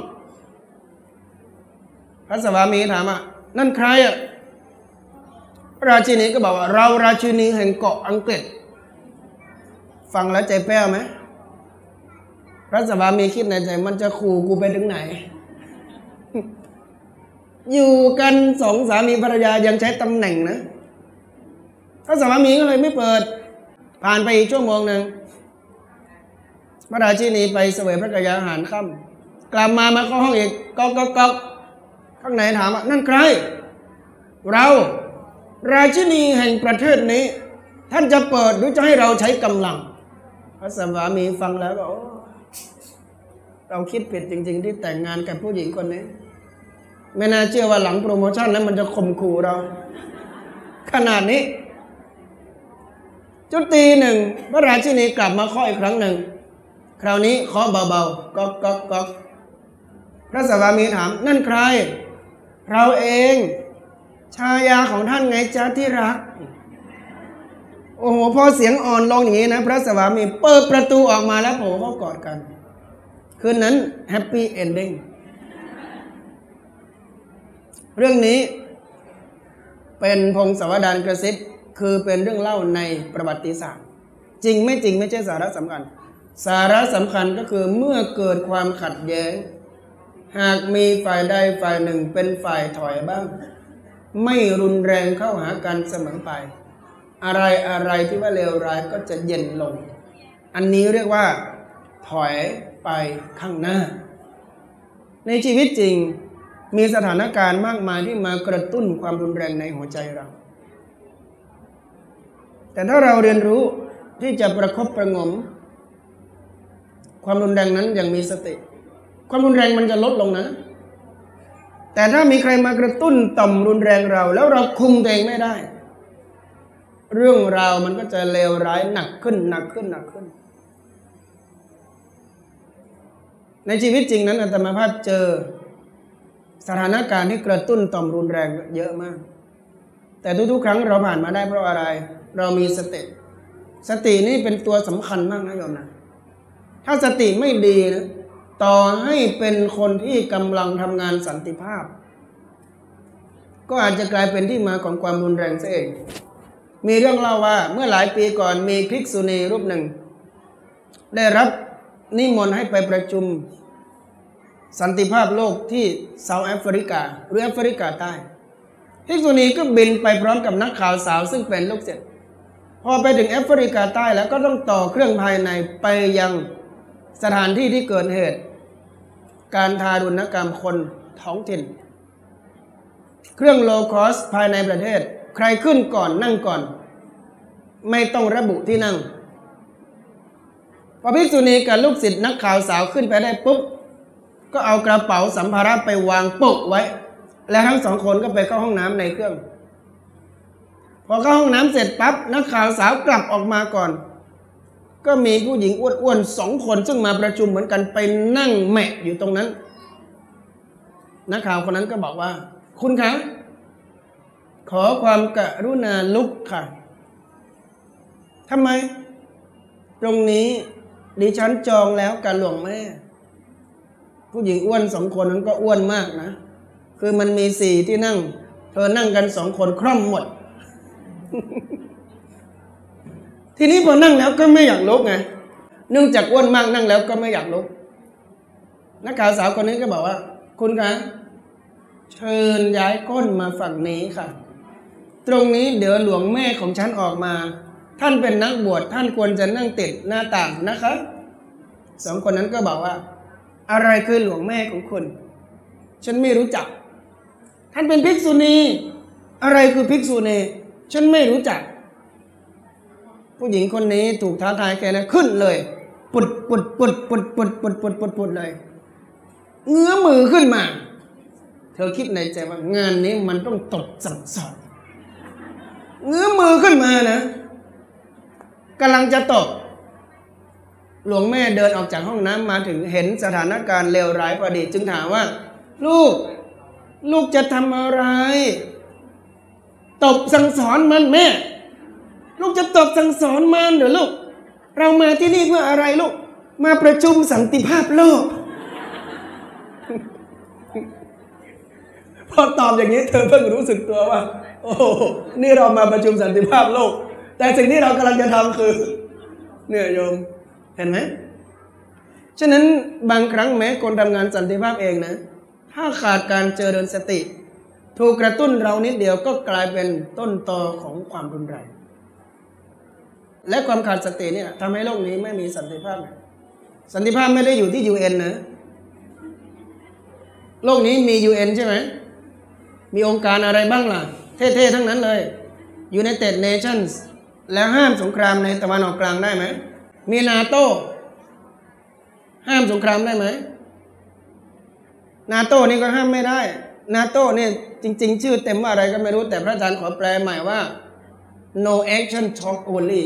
พระสวามีถามอะ นั่นใครอะราชินีก็บอกว่า เราราชินีแห่งเกาะอังกฤษ ฟังแล้วใจแป้วไหมพระสวามีคิดในใจ มันจะขู่กูไปถึงไหน อยู่กันสองสามีภรรยายังใช้ตำแหน่งนะพระสวามีก็เลยไม่เปิด ผ่านไปอีกชั่วโมงหนึ่งพระราชินีไปเสวยพระกยาหารค่ำกลับมามาเข้าห้องอีกก๊อกก๊อกก๊อก ข้างในถามว่านั่นใคร เราราชินีแห่งประเทศนี้ ท่านจะเปิดหรือจะให้เราใช้กำลังพระสวามีฟังแล้วก็เราคิดผิดจริง ๆ ที่แต่งงานกับผู้หญิงคนนี้ ไม่น่าเชื่อว่าหลังโปรโมชั่นนั้นมันจะข่มขู่เรา ขนาดนี้จุดตีหนึ่งพระราชินีกลับมาเคาะอีกครั้งหนึ่ง คราวนี้เคาะเบาๆก๊อกก๊อกก๊อกพระสวามีถาม นั่นใคร เราเอง ชายาของท่านไงจ้าที่รัก โอ้โหพอเสียงอ่อนลงอย่างนี้นะ พระสวามีเปิดประตูออกมาแล้วโผล่เข้ากอดกัน คืนนั้น happy ending เรื่องนี้เป็นพงศาวดารกระซิบคือเป็นเรื่องเล่าในประวัติศาสตร์ จริงไม่จริงไม่ใช่สาระสำคัญ สาระสำคัญก็คือเมื่อเกิดความขัดแย้ง หากมีฝ่ายใดฝ่ายหนึ่งเป็นฝ่ายถอยบ้าง ไม่รุนแรงเข้าหากันเสมอไป อะไรอะไรที่ว่าเลวร้ายก็จะเย็นลง อันนี้เรียกว่า ถอยไปข้างหน้า ในชีวิตจริงมีสถานการณ์มากมายที่มากระตุ้นความรุนแรงในหัวใจเรา แต่ถ้าเราเรียนรู้ที่จะประคบประงม ความรุนแรงนั้นอย่างมีสติ ความรุนแรงมันจะลดลงนะ แต่ถ้ามีใครมากระตุ้นต่อมรุนแรงเรา แล้วเราคุมตัวเองไม่ได้ เรื่องราวมันก็จะเลวร้ายหนักขึ้นหนักขึ้นหนักขึ้น ในชีวิตจริงนั้นอาตมาภาพเจอสถานการณ์ที่กระตุ้นต่อมรุนแรงเยอะมาก แต่ทุกๆ ครั้งเราผ่านมาได้เพราะอะไร เรามีสติ สตินี่เป็นตัวสำคัญมากนะโยมนะ ถ้าสติไม่ดีนะ ต่อให้เป็นคนที่กำลังทำงานสันติภาพ ก็อาจจะกลายเป็นที่มาของความรุนแรงซะเอง มีเรื่องเล่าว่าเมื่อหลายปีก่อนมีภิกษุณีรูปหนึ่ง ได้รับนิมนต์ให้ไปประชุมสันติภาพโลกที่เซาท์แอฟริกา หรือแอฟริกาใต้ภิกษุณีก็บินไปพร้อมกับนักข่าวสาวซึ่งเป็นลูกศิษย์พอไปถึงแอฟริกาใต้แล้วก็ต้องต่อเครื่องภายในไปยังสถานที่ที่เกิดเหตุ การทารุณกรรมคนท้องถิ่น เครื่องโลคอสภายในประเทศ ใครขึ้นก่อนนั่งก่อน ไม่ต้องระบุที่นั่งพอภิกษุณีกับลูกศิษย์นักข่าวสาวขึ้นไปได้ปุ๊บ ก็เอากระเป๋าสัมภาระไปวางปกไว้ และทั้งสองคนก็ไปเข้าห้องน้ำในเครื่อง พอเข้าห้องน้ำเสร็จปั๊บนักข่าวสาวกลับออกมาก่อน ก็มีผู้หญิงอ้วนๆสองคนซึ่งมาประชุมเหมือนกันไปนั่งแหมะอยู่ตรงนั้น นักข่าวคนนั้นก็บอกว่า คุณคะขอความกรุณาลุกค่ะทำไม ตรงนี้ดิฉันจองแล้วกันหลวงแม่ ผู้หญิงอ้วนสองคนนั้นก็อ้วนมากนะ คือมันมีสี่ที่นั่ง เธอนั่งกันสองคนคร่อมหมด ทีนี้พอนั่งแล้วก็ไม่อยากลุกไงเนื่องจากอ้วนมากนั่งแล้วก็ไม่อยากลุกนักข่าวสาวคนนี้ก็บอกว่า คุณคะเชิญย้ายก้นมาฝั่งนี้ค่ะ ตรงนี้เดี๋ยวหลวงแม่ของฉันออกมา ท่านเป็นนักบวชท่านควรจะนั่งติดหน้าต่างนะคะสองคนนั้นก็บอกว่า อะไรคือหลวงแม่ของคุณ ฉันไม่รู้จัก ท่านเป็นภิกษุณี อะไรคือภิกษุณี ฉันไม่รู้จัก ผู้หญิงคนนี้ถูกท้าทายแค่นั้นขึ้นเลยปุดปุดปุดปุดปุดปุดปุดปุดปุดเลยเงื้อมือขึ้นมา เธอคิดในใจว่างานนี้มันต้องตบสั่งสอนเงื้อมือขึ้นมานะกำลังจะตบหลวงแม่เดินออกจากห้องน้ำมาถึงเห็นสถานการณ์เลวร้ายพอดีจึงถามว่า ลูก ลูกจะทำอะไร ตบสั่งสอนมันแม่ ลูกจะตบสั่งสอนมันเหรอลูก เรามาที่นี่เพื่ออะไรลูก มาประชุมสันติภาพโลก พอตอบอย่างนี้เธอเพิ่งรู้สึกตัวว่า โอ้โหนี่เรามาประชุมสันติภาพโลก แต่สิ่งที่เรากำลังจะทำคือ เนี่ยโยม เห็นไหมฉะนั้นบางครั้งแม้คนทำงานสันติภาพเองนะ ถ้าขาดการเจริญสติ ถูกกระตุ้นเรานิดเดียวก็กลายเป็นต้นตอของความรุนแรง และความขาดสติเนี่ยทำให้โลกนี้ไม่มีสันติภาพ สันติภาพไม่ได้อยู่ที่ยูเอ็นนะโลกนี้มียูเอ็นใช่ไหม มีองค์การอะไรบ้างล่ะ เท่ๆทั้งนั้นเลย United Nations แล้วห้ามสงครามในตะวันออกกลางได้ไหม มีนาโตห้ามสงครามได้ไหม นาโตนี่ก็ห้ามไม่ได้ นาโตนี่จริง ๆ ชื่อเต็มว่าอะไรก็ไม่รู้แต่พระอาจารย์ขอแปลใหม่ว่า no action talk only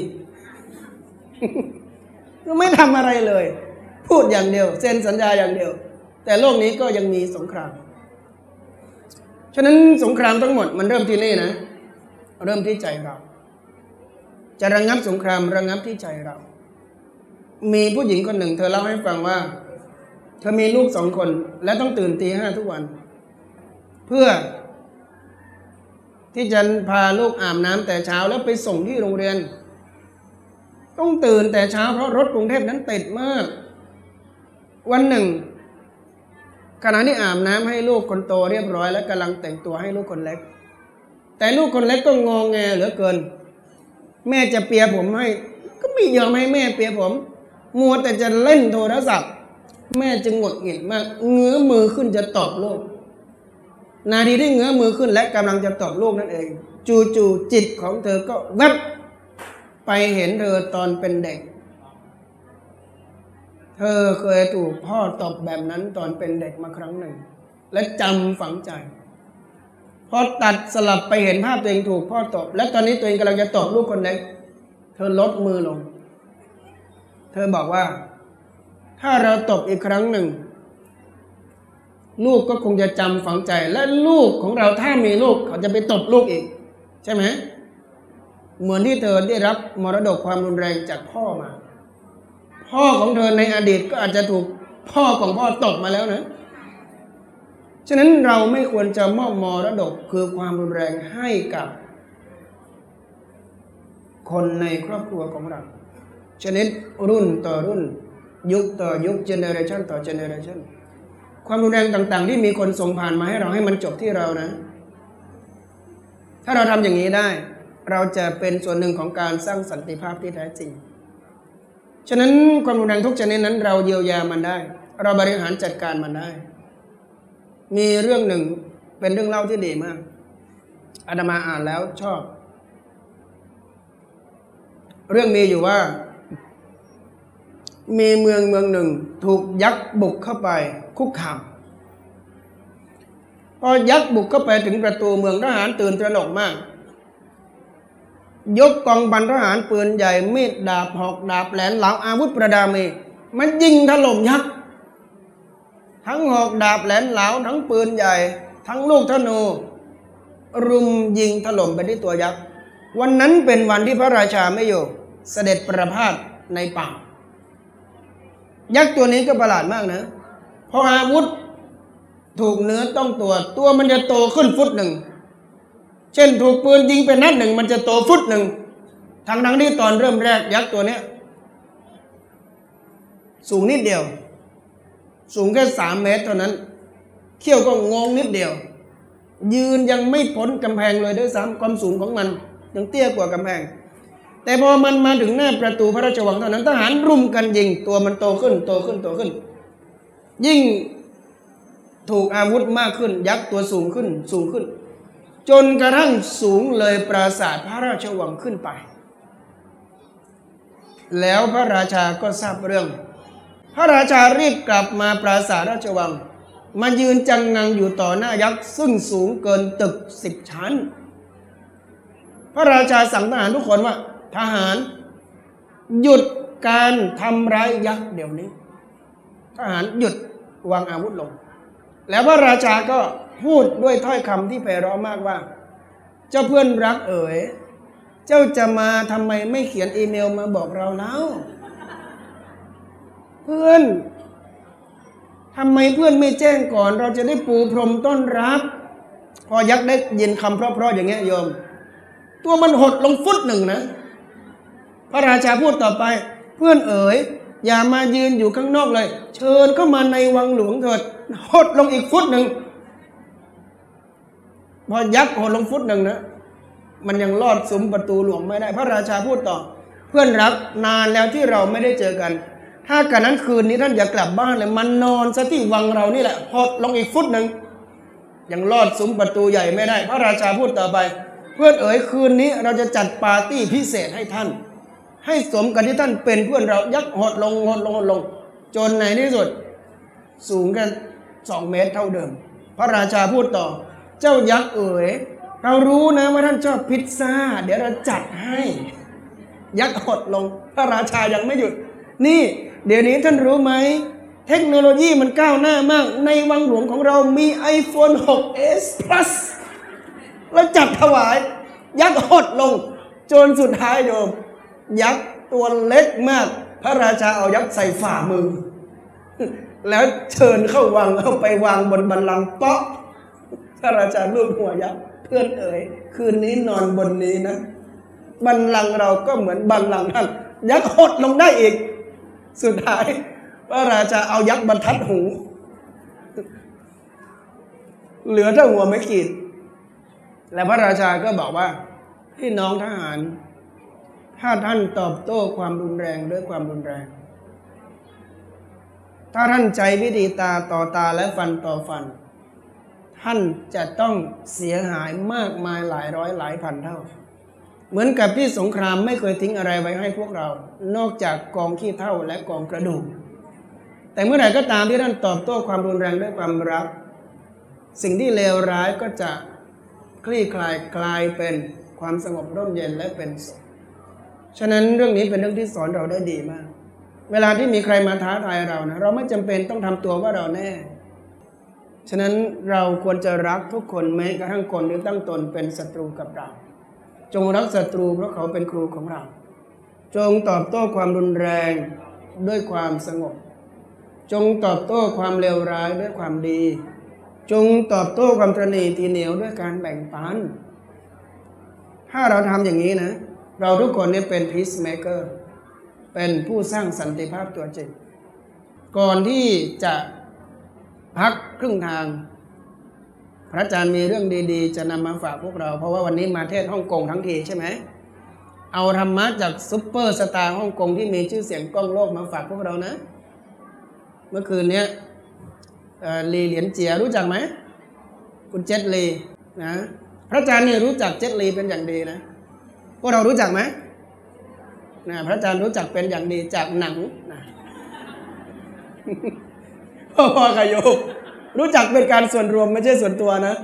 ก็ไม่ทำอะไรเลย พูดอย่างเดียว เซ็นสัญญาอย่างเดียว แต่โลกนี้ก็ยังมีสงคราม ฉะนั้นสงครามทั้งหมดมันเริ่มที่นี่นะ เริ่มที่ใจเรา จะระงงับสงครามระงงับที่ใจเรา มีผู้หญิงคนหนึ่ง เธอเล่าให้ฟังว่า เธอมีลูกสองคน และต้องตื่นตีห้าทุกวัน เพื่อที่จะพาลูกอาบน้ำแต่เช้าแล้วไปส่งที่โรงเรียน ต้องตื่นแต่เช้าเพราะรถกรุงเทพนั้นติดมาก วันหนึ่งขณะที่อาบน้ำให้ลูกคนโตเรียบร้อย และกำลังแต่งตัวให้ลูกคนเล็ก แต่ลูกคนเล็กก็งองแงเหลือเกิน แม่จะเปียผมให้ ก็ไม่ยอมให้แม่เปียผม มัวแต่จะเล่นโทรศัพท์ แม่จึงหงุดหงิดมากเงื้อมือขึ้นจะตอบลูก นาทีที่เงื้อมือขึ้นและกำลังจะตอบลูกนั่นเอง จู่ๆจิตของเธอก็แวบ ไปเห็นเธอตอนเป็นเด็ก เธอเคยถูกพ่อตบแบบนั้นตอนเป็นเด็กมาครั้งหนึ่ง และจำฝังใจ พอตัดสลับไปเห็นภาพตัวเองถูกพ่อตบ และตอนนี้ตัวเองกำลังจะตบลูกคนเล็ก เธอลดมือลง เธอบอกว่า ถ้าเราตบอีกครั้งหนึ่ง ลูกก็คงจะจำฝังใจ และลูกของเราถ้ามีลูกเขาจะไปตบลูกอีก ใช่ไหม เหมือนที่เธอได้รับมรดกความรุนแรงจากพ่อมา พ่อของเธอในอดีตก็อาจจะถูกพ่อของพ่อตบมาแล้วนะ ฉะนั้นเราไม่ควรจะมอบมรดกคือความรุนแรงให้กับคนในครอบครัวของเรา ชนิดรุ่นต่อรุ่น ยุคต่อยุคเจเนอเรชันต่อเจเนอเรชันความรุนแรงต่าง ๆ ที่มีคนส่งผ่านมาให้เราให้มันจบที่เรานะ ถ้าเราทำอย่างนี้ได้ เราจะเป็นส่วนหนึ่งของการสร้างสันติภาพที่แท้จริง ฉะนั้นความรุนแรงทุกชนิดนั้น เราเยียวยามันได้ เราบริหารจัดการมันได้ มีเรื่องหนึ่งเป็นเรื่องเล่าที่ดีมากอาตมาอ่านแล้วชอบ เรื่องมีอยู่ว่า มีเมืองเมืองหนึ่ง ถูกยักษ์บุกเข้าไปคุกคามพอยักษ์บุกเข้าไปถึงประตูเมืองทหารตื่นตระหนกมาก ยกกองบันทหารปืนใหญ่มีดดาบหอกดาบแหลนเหลาอาวุธประดามีมันยิงถล่มยักษ์ทั้งหอกดาบแหลนเหลาทั้งปืนใหญ่ ทั้งลูกธนู รุมยิงถล่มไปที่ตัวยักษ์วันนั้นเป็นวันที่พระราชาไม่อยู่ เสด็จประพาสในป่า ยักษ์ตัวนี้ก็ประหลาดมากนะพออาวุธถูกเนื้อต้องตัว ตัวมันจะโตขึ้นฟุตหนึ่ง เช่นถูกปืนยิงเป็นนัดหนึ่งมันจะโตฟุตหนึ่งทางทั้งที่ตอนเริ่มแรกยักษ์ตัวเนี้ยสูงนิดเดียว สูงแค่สามเมตรเท่านั้น เขี้ยวก็งงนิดเดียว ยืนยังไม่พ้นกำแพงเลยด้วยซ้ำความสูงของมันยังเตี้ยกว่ากำแพง แต่พอมันมาถึงหน้าประตูพระราชวังเท่านั้น ทหารรุมกันยิงตัวมันโตขึ้น โตขึ้นโตขึ้น ยิ่งถูกอาวุธมากขึ้น ยักษ์ตัวสูงขึ้นสูงขึ้น จนกระทั่งสูงเลยปราสาทพระราชวังขึ้นไป แล้วพระราชาก็ทราบเรื่อง พระราชารีบกลับมาปราสาทราชวัง มายืนจังงังอยู่ต่อหน้ายักษ์ ซึ่งสูงเกินตึกสิบชั้น พระราชาสั่งทหารทุกคนว่า ทหาร หยุดการทำร้ายยักษ์เดี๋ยวนี้ ทหารหยุดวางอาวุธลง แล้วพระราชาก็ พูดด้วยถ้อยคำที่ไพเราะมากว่า เจ้าเพื่อนรักเอ๋ย เจ้าจะมาทำไมไม่เขียนอีเมลมาบอกเราแล้ว เพื่อนทำไมเพื่อนไม่แจ้งก่อน เราจะได้ปูพรมต้อนรับ พอยักษ์ได้ยินคำเพราะๆอย่างเงี้ยโยม ตัวมันหดลงฟุตหนึ่งนะ พระราชาพูดต่อไป เพื่อนเอ๋ยอย่ามายืนอยู่ข้างนอกเลย เชิญเข้ามาในวังหลวงเถิดหดลงอีกฟุตหนึ่ง พอยักษ์หดลงฟุตหนึ่งนะมันยังลอดซุ้มประตูหลวงไม่ได้ พระราชาพูดต่อ เพื่อนรักนานแล้วที่เราไม่ได้เจอกัน ถ้ากันนั้นคืนนี้ท่านอย่ากลับบ้านเลยมันนอนซะที่วังเรานี่แหละหดลงอีกฟุตหนึ่งยังลอดซุ้มประตูใหญ่ไม่ได้ พระราชาพูดต่อไป เพื่อนเอ๋ยคืนนี้เราจะจัดปาร์ตี้พิเศษให้ท่าน ให้สมกับที่ท่านเป็นเพื่อนเรายักษ์หดลงหดลงหดลง จนในที่สุด สูงกันสองเมตรเท่าเดิม พระราชาพูดต่อ เจ้ายักษ์เอ๋ย เรารู้นะว่าท่านชอบพิซซ่า เดี๋ยวเราจัดให้ ยักษ์หดลง พระราชายังไม่หยุด นี่ เดี๋ยวนี้ท่านรู้ไหม เทคโนโลยีมันก้าวหน้ามาก ในวังหลวงของเรามี iPhone 6s Plus แล้วจัดถวาย ยักษ์หดลง จนสุดท้ายโยม ยักษ์ตัวเล็กมาก พระราชาเอายักษ์ใส่ฝ่ามือ แล้วเชิญเข้าวังเอาไปวางบนบันลังก์เปาะ พระราชาลูบหัวยักษ์เพื่อนเอ๋ยคืนนี้นอนบนนี้นะ บันลังเราก็เหมือนบันลังท่านยักษ์หดลงได้อีก สุดท้าย พระราชาเอายักษ์บรรทัดหู เหลือแต่หัวไม่ขีดและพระราชาก็บอกว่าพี่น้องทหาร ถ้าท่านตอบโต้ความรุนแรงด้วยความรุนแรง ถ้าท่านใช้วิธีตาต่อตาและฟันต่อฟัน ท่านจะต้องเสียหายมากมายหลายร้อยหลายพันเท่า เหมือนกับที่สงครามไม่เคยทิ้งอะไรไว้ให้พวกเรา นอกจากกองขี้เท่าและกองกระดูก แต่เมื่อไหร่ก็ตามที่ท่านตอบโต้ความรุนแรงด้วยความรัก สิ่งที่เลวร้ายก็จะคลี่คลายกลายเป็นความสงบร่มเย็นและเป็นสุขฉะนั้นเรื่องนี้เป็นเรื่องที่สอนเราได้ดีมาก เวลาที่มีใครมาท้าทายเรานะเราไม่จำเป็นต้องทำตัวว่าเราแน่ ฉะนั้นเราควรจะรักทุกคนแม้กระทั่งคนที่ตั้งตนเป็นศัตรูกับเรา จงรักศัตรูเพราะเขาเป็นครูของเรา จงตอบโต้ความรุนแรงด้วยความสงบ จงตอบโต้ความเลวร้ายด้วยความดี จงตอบโต้ความตรณีทีเหนียวด้วยการแบ่งปัน ถ้าเราทำอย่างนี้นะ เราทุกคนนี่เป็น peacemaker เป็นผู้สร้างสันติภาพตัวจริง ก่อนที่จะ พักครึ่งทาง พระอาจารย์มีเรื่องดีๆ จะนำมาฝากพวกเรา เพราะว่าวันนี้มาเทศน์ฮ่องกงทั้งทีใช่ไหมเอาธรรมะจากซุปเปอร์สตาร์ฮ่องกงที่มีชื่อเสียงก้องโลกมาฝากพวกเรานะ เมื่อคืนเนี้ยเอ่อหลี่เหลียนเจี๋ยรู้จักไหมคุณเจษลีนะพระอาจารย์เนี่ยรู้จักเจษลีเป็นอย่างดีนะพวกเรารู้จักไหมนะพระอาจารย์รู้จักเป็นอย่างดีจากหนังนะ พ่อพ่อขยโยมรู้จักเป็นการส่วนรวมไม่ใช่ส่วนตัวนะ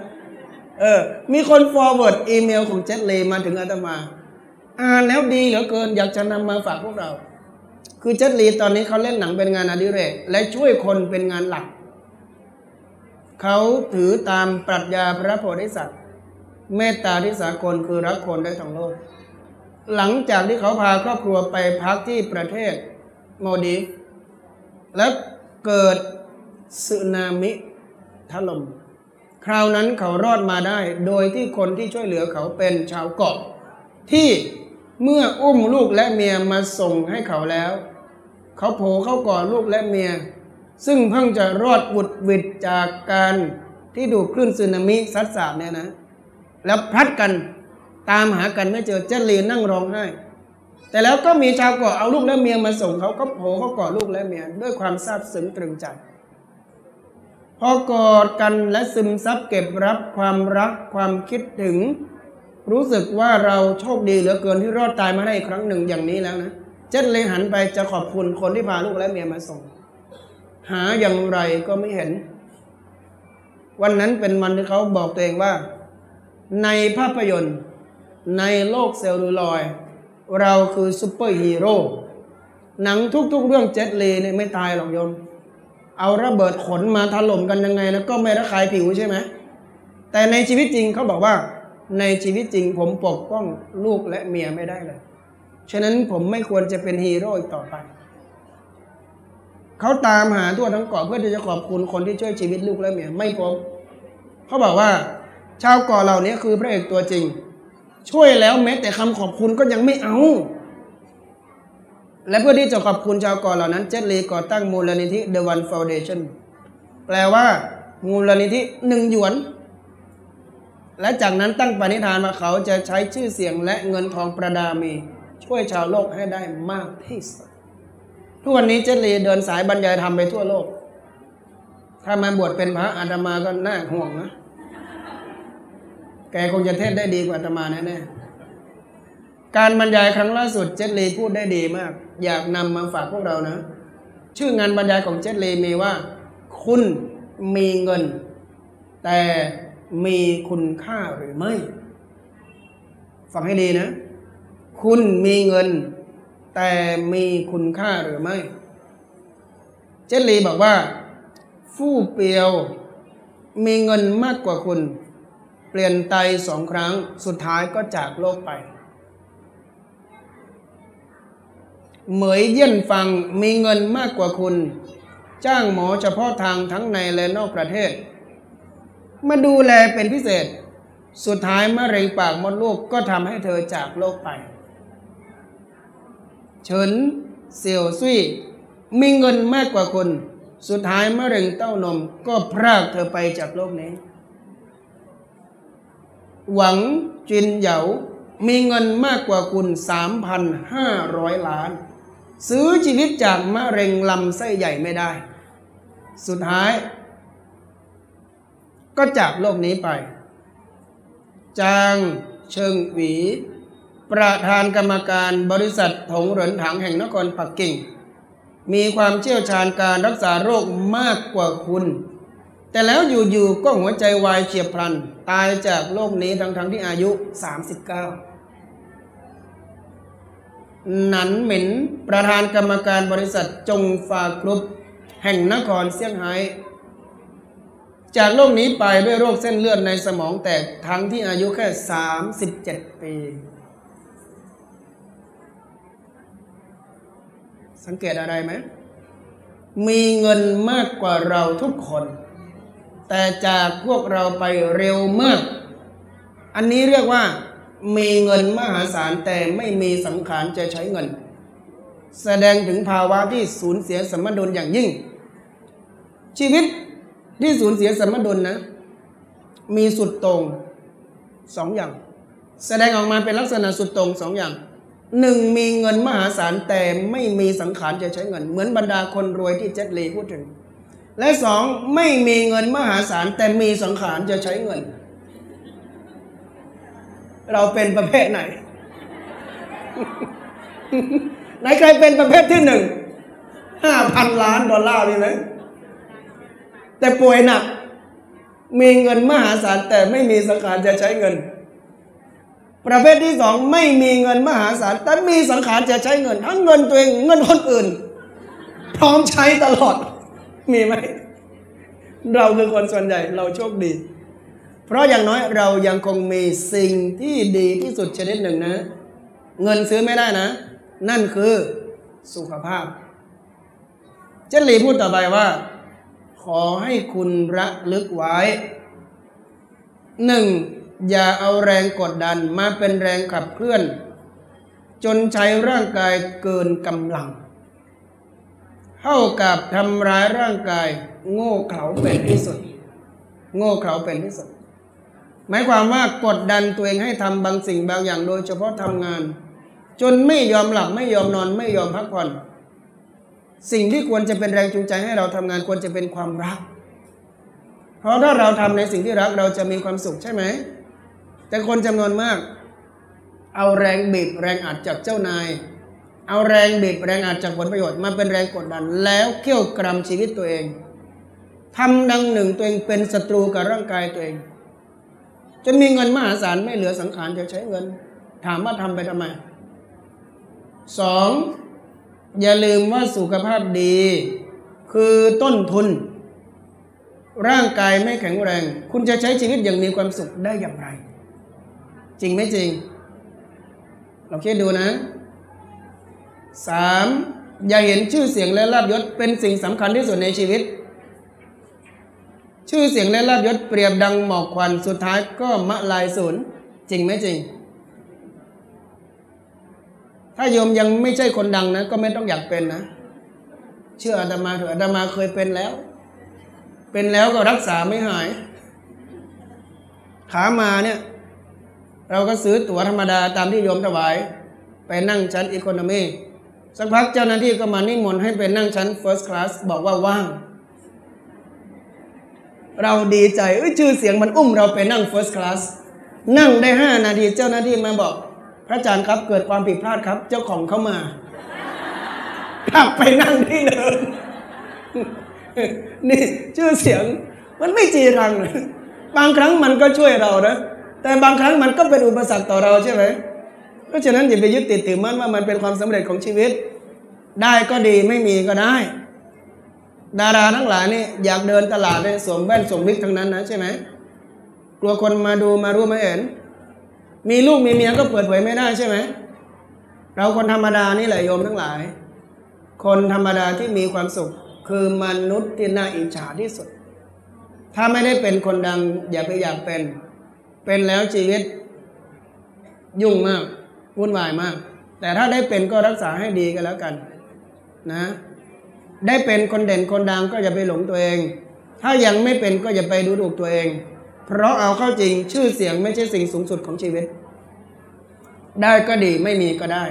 เออ มีคน forward อีเมลของเจษลีมาถึงอาตมา อ่านแล้วดีเหลือเกิน อยากจะนำมาฝากพวกเรา คือเจษลีตอนนี้เขาเล่นหนังเป็นงานอดิเรก และช่วยคนเป็นงานหลัก เขาถือตามปรัชญาพระโพธิสัตว์ เมตตาที่สากลคือรักคนได้ทั้งโลก หลังจากที่เขาพาครอบครัวไปพักที่ประเทศโมดี แล้วเกิด สึนามิถล่มคราวนั้นเขารอดมาได้ โดยที่คนที่ช่วยเหลือเขาเป็นชาวเกาะ ที่เมื่ออุ้มลูกและเมียมาส่งให้เขาแล้ว เขาโผล่เข้ากอดลูกและเมีย ซึ่งเพิ่งจะรอดบุดหวิดจากการที่ถูคลื่นสึนามิซัดสาบเนี่ยนะ แล้วพลัดกันตามหากันไม่เจอเจลีนั่งร้องไห้แต่แล้วก็มีชาวเกาะเอาลูกและเมียมาส่งเขาก็โผล่เขากอดลูกและเมียด้วยความซาบซึ้งตรึงใจ พอกอดกันและซึมซับเก็บรับความรักความคิดถึง รู้สึกว่าเราโชคดีเหลือเกินที่รอดตายมาได้อีกครั้งหนึ่งอย่างนี้แล้วนะเจ็ตเลยหันไปจะขอบคุณคนที่พาลูกและเมียมาส่ง หาอย่างไรก็ไม่เห็น วันนั้นเป็นวันที่เขาบอกตัวเองว่า ในภาพยนตร์ ในโลกเซลลูลอยเราคือซูเปอร์ฮีโร่หนังทุกๆ เรื่องเจ็ต ลีเนี่ยไม่ตายหรอกโยม เอาระเบิดขนมาถล่มกันยังไงนะก็ไม่ระคายผิวใช่ไหมแต่ในชีวิตจริงเขาบอกว่า ในชีวิตจริงผมปกป้องลูกและเมียไม่ได้เลย ฉะนั้นผมไม่ควรจะเป็นฮีโร่อีกต่อไปเขาตามหาทั่วทั้งเกาะเพื่อที่จะขอบคุณคนที่ช่วยชีวิตลูกและเมียไม่พบเขาบอกว่า ชาวเกาะเหล่านี้คือพระเอกตัวจริง ช่วยแล้วแม้แต่คำขอบคุณก็ยังไม่เอา และเพื่อที่จะขอบคุณชาวเกาะเหล่านั้น เจตลีก่อตั้งมูลนิธิ The One Foundation แปลว่า มูลนิธิหนึ่งหยวน และจากนั้นตั้งปณิธานว่าเขาจะใช้ชื่อเสียงและเงินทองประดามี ช่วยชาวโลกให้ได้มากที่สุดทุกวันนี้เจตลีเดินสายบรรยายธรรมไปทั่วโลก ถ้ามาบวชเป็นพระอาตมาก็น่าห่วงนะ แกคงจะเทศได้ดีกว่าอาตมาแน่ๆการบรรยายครั้งล่าสุดเจตลีพูดได้ดีมาก อยากนำมาฝากพวกเรานะ ชื่องานบรรยายของเจตลีมีว่า คุณมีเงิน แต่มีคุณค่าหรือไม่ ฟังให้ดีนะ คุณมีเงิน แต่มีคุณค่าหรือไม่ เจตลีบอกว่า ฟู่เปียว มีเงินมากกว่าคุณ เปลี่ยนไตสองครั้งสุดท้ายก็จากโลกไป เหมยเยี่ยนฟังมีเงินมากกว่าคุณ จ้างหมอเฉพาะทางทั้งในและนอกประเทศ มาดูแลเป็นพิเศษ สุดท้ายมะเร็งปากมดลูกก็ทำให้เธอจากโลกไป เฉินเสี่ยวซุยมีเงินมากกว่าคุณ สุดท้ายมะเร็งเต้านมก็พรากเธอไปจากโลกนี้ หวังจินเหยามีเงินมากกว่าคุณ 3,500 ล้าน ซื้อชีวิตจากมะเร็งลำไส้ใหญ่ไม่ได้ สุดท้าย ก็จากโลกนี้ไป จางเชิงหวี ประธานกรรมการบริษัทถงเหรินถังแห่งนครปักกิ่ง มีความเชี่ยวชาญการรักษาโรคมากกว่าคุณ แต่แล้วอยู่ๆก็หัวใจวายเฉียบพลัน ตายจากโลกนี้ทั้งๆที่อายุ 39 หนันเหม็นประธานกรรมการบริษัทจงฟากรุ๊ปแห่งนครเซี่ยงไฮ้จากโลกนี้ไปด้วยโรคเส้นเลือดในสมองแตกทั้งที่อายุแค่ 37 ปี สังเกตอะไรไหม มีเงินมากกว่าเราทุกคน แต่จากพวกเราไปเร็วมาก อันนี้เรียกว่า มีเงินมหาศาลแต่ไม่มีสังขารจะใช้เงิน แสดงถึงภาวะที่สูญเสียสมดุลอย่างยิ่ง ชีวิตที่สูญเสียสมดุลนะ มีสุดตรงสองอย่าง แสดงออกมาเป็นลักษณะสุดตรงสองอย่างหนึ่งมีเงินมหาศาลแต่ไม่มีสังขารจะใช้เงิน เหมือนบรรดาคนรวยที่เจ็ดลีพูดถึง และสองไม่มีเงินมหาศาลแต่มีสังขารจะใช้เงิน เราเป็นประเภทไหน ไหนใครเป็นประเภทที่หนึ่งห้าพันล้านดอลลาร์มีไหมแต่ป่วยหนัก มีเงินมหาศาลแต่ไม่มีสังขารจะใช้เงิน ประเภทที่สองไม่มีเงินมหาศาลแต่มีสังขารจะใช้เงิน ทั้งเงินตัวเองเงินคนอื่น พร้อมใช้ตลอดมีไหมเราคือคนส่วนใหญ่เราโชคดี เพราะอย่างน้อยเรายังคงมีสิ่งที่ดีที่สุดชนิดหนึ่งนะ เงินซื้อไม่ได้นะ นั่นคือสุขภาพ เจนลีพูดต่อไปว่า ขอให้คุณระลึกไว้หนึ่งอย่าเอาแรงกดดันมาเป็นแรงขับเคลื่อน จนใช้ร่างกายเกินกำลัง เท่ากับทำร้ายร่างกาย โง่เขลาเป็นที่สุด โง่เขลาเป็นที่สุด หมายความว่ากดดันตัวเองให้ทำบางสิ่งบางอย่างโดยเฉพาะทำงาน จนไม่ยอมหลับไม่ยอมนอนไม่ยอมพักผ่อน สิ่งที่ควรจะเป็นแรงจูงใจให้เราทำงานควรจะเป็นความรัก เพราะถ้าเราทำในสิ่งที่รักเราจะมีความสุขใช่ไหม แต่คนจำนวนมาก เอาแรงบีบแรงอัดจากเจ้านาย เอาแรงบีบแรงอัดจากผลประโยชน์มาเป็นแรงกดดัน แล้วเขี่ยวกรำชีวิตตัวเองทำดังหนึ่งตัวเองเป็นศัตรูกับร่างกายตัวเอง จนมีเงินมหาศาลไม่เหลือสังขารจะใช้เงิน ถามว่าทำไปทำไมสองอย่าลืมว่าสุขภาพดี คือต้นทุน ร่างกายไม่แข็งแรง คุณจะใช้ชีวิตอย่างมีความสุขได้อย่างไร จริงไม่จริง เราคิดดูนะสามอย่าเห็นชื่อเสียงและลาบยศเป็นสิ่งสำคัญที่สุดในชีวิต ชื่อเสียงและลาบยศเปรียบดังหมอกควันสุดท้ายก็มะลายสูญจริงไหมจริง ถ้าโยมยังไม่ใช่คนดังนะ ก็ไม่ต้องอยากเป็นนะ เชื่ออาตมาเถอะอาตมาเคยเป็นแล้ว เป็นแล้วก็รักษาไม่หาย ขามาเนี่ย เราก็ซื้อตั๋วธรรมดาตามที่โยมถวาย ไปนั่งชั้น economy สักพักเจ้าหน้าที่ก็มานิมนต์ให้ไปนั่งชั้น first class บอกว่าว่าง เราดีใจชื่อเสียงมันอุ้มเราไปนั่ง first classนั่งได้ห้านาทีเจ้าหน้าที่มาบอก พระอาจารย์ครับเกิดความผิดพลาดครับ เจ้าของเขามากลับไปนั่งที่เดิมนี่ชื่อเสียงมันไม่จีรังเลยบางครั้งมันก็ช่วยเรานะแต่บางครั้งมันก็เป็นอุปสรรคต่อเราใช่ไหมเพราะฉะนั้นอย่าไปยึดติดถือมั่นว่ามันเป็นความสำเร็จของชีวิต ได้ก็ดีไม่มีก็ได้ ดาราทั้งหลายนี่อยากเดินตลาดเนี่ยสวมแว่นสวมวิกทั้งนั้นนะใช่ไหมกลัวคนมาดูมารู้มาเห็น มีลูกมีเมียก็เปิดเผยไม่ได้ใช่ไหมเราคนธรรมดานี่แหละโยมทั้งหลาย คนธรรมดาที่มีความสุขคือมนุษย์ที่น่าอิจฉาที่สุด ถ้าไม่ได้เป็นคนดังอย่าไปอยากเป็น เป็นแล้วชีวิต ยุ่งมากวุ่นวายมาก แต่ถ้าได้เป็นก็รักษาให้ดีกันแล้วกัน นะ ได้เป็นคนเด่นคนดังก็อย่าไปหลงตัวเอง ถ้ายังไม่เป็นก็อย่าไปดูถูกตัวเอง เพราะเอาเข้าจริงชื่อเสียงไม่ใช่สิ่งสูงสุดของชีวิต ได้ก็ดีไม่มีก็ได้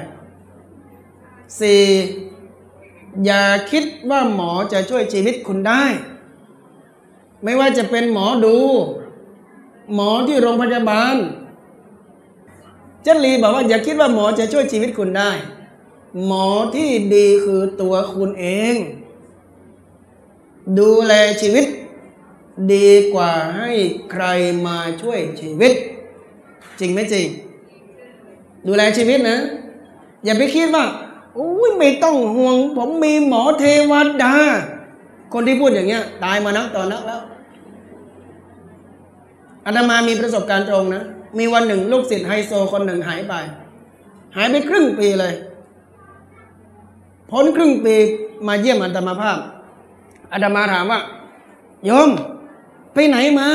4. อย่าคิดว่าหมอจะช่วยชีวิตคุณได้ ไม่ว่าจะเป็นหมอดู หมอที่โรงพยาบาลเจนลีบอกว่าอย่าคิดว่าหมอจะช่วยชีวิตคุณได้ หมอที่ดีคือตัวคุณเอง ดูแลชีวิต ดีกว่าให้ใครมาช่วยชีวิต จริงไหมจริง ดูแลชีวิตนะ อย่าไปคิดว่าโอ้ยไม่ต้องห่วง ผมมีหมอเทวดา คนที่พูดอย่างเงี้ย ตายมานักต่อนักแล้วอาตมามีประสบการณ์ตรงนะ มีวันหนึ่งลูกศิษย์ไฮโซคนหนึ่งหายไป หายไปครึ่งปีเลย พ้นครึ่งปีมาเยี่ยมอาตมาภาพ อาตมาถามว่าโยมไปไหนมา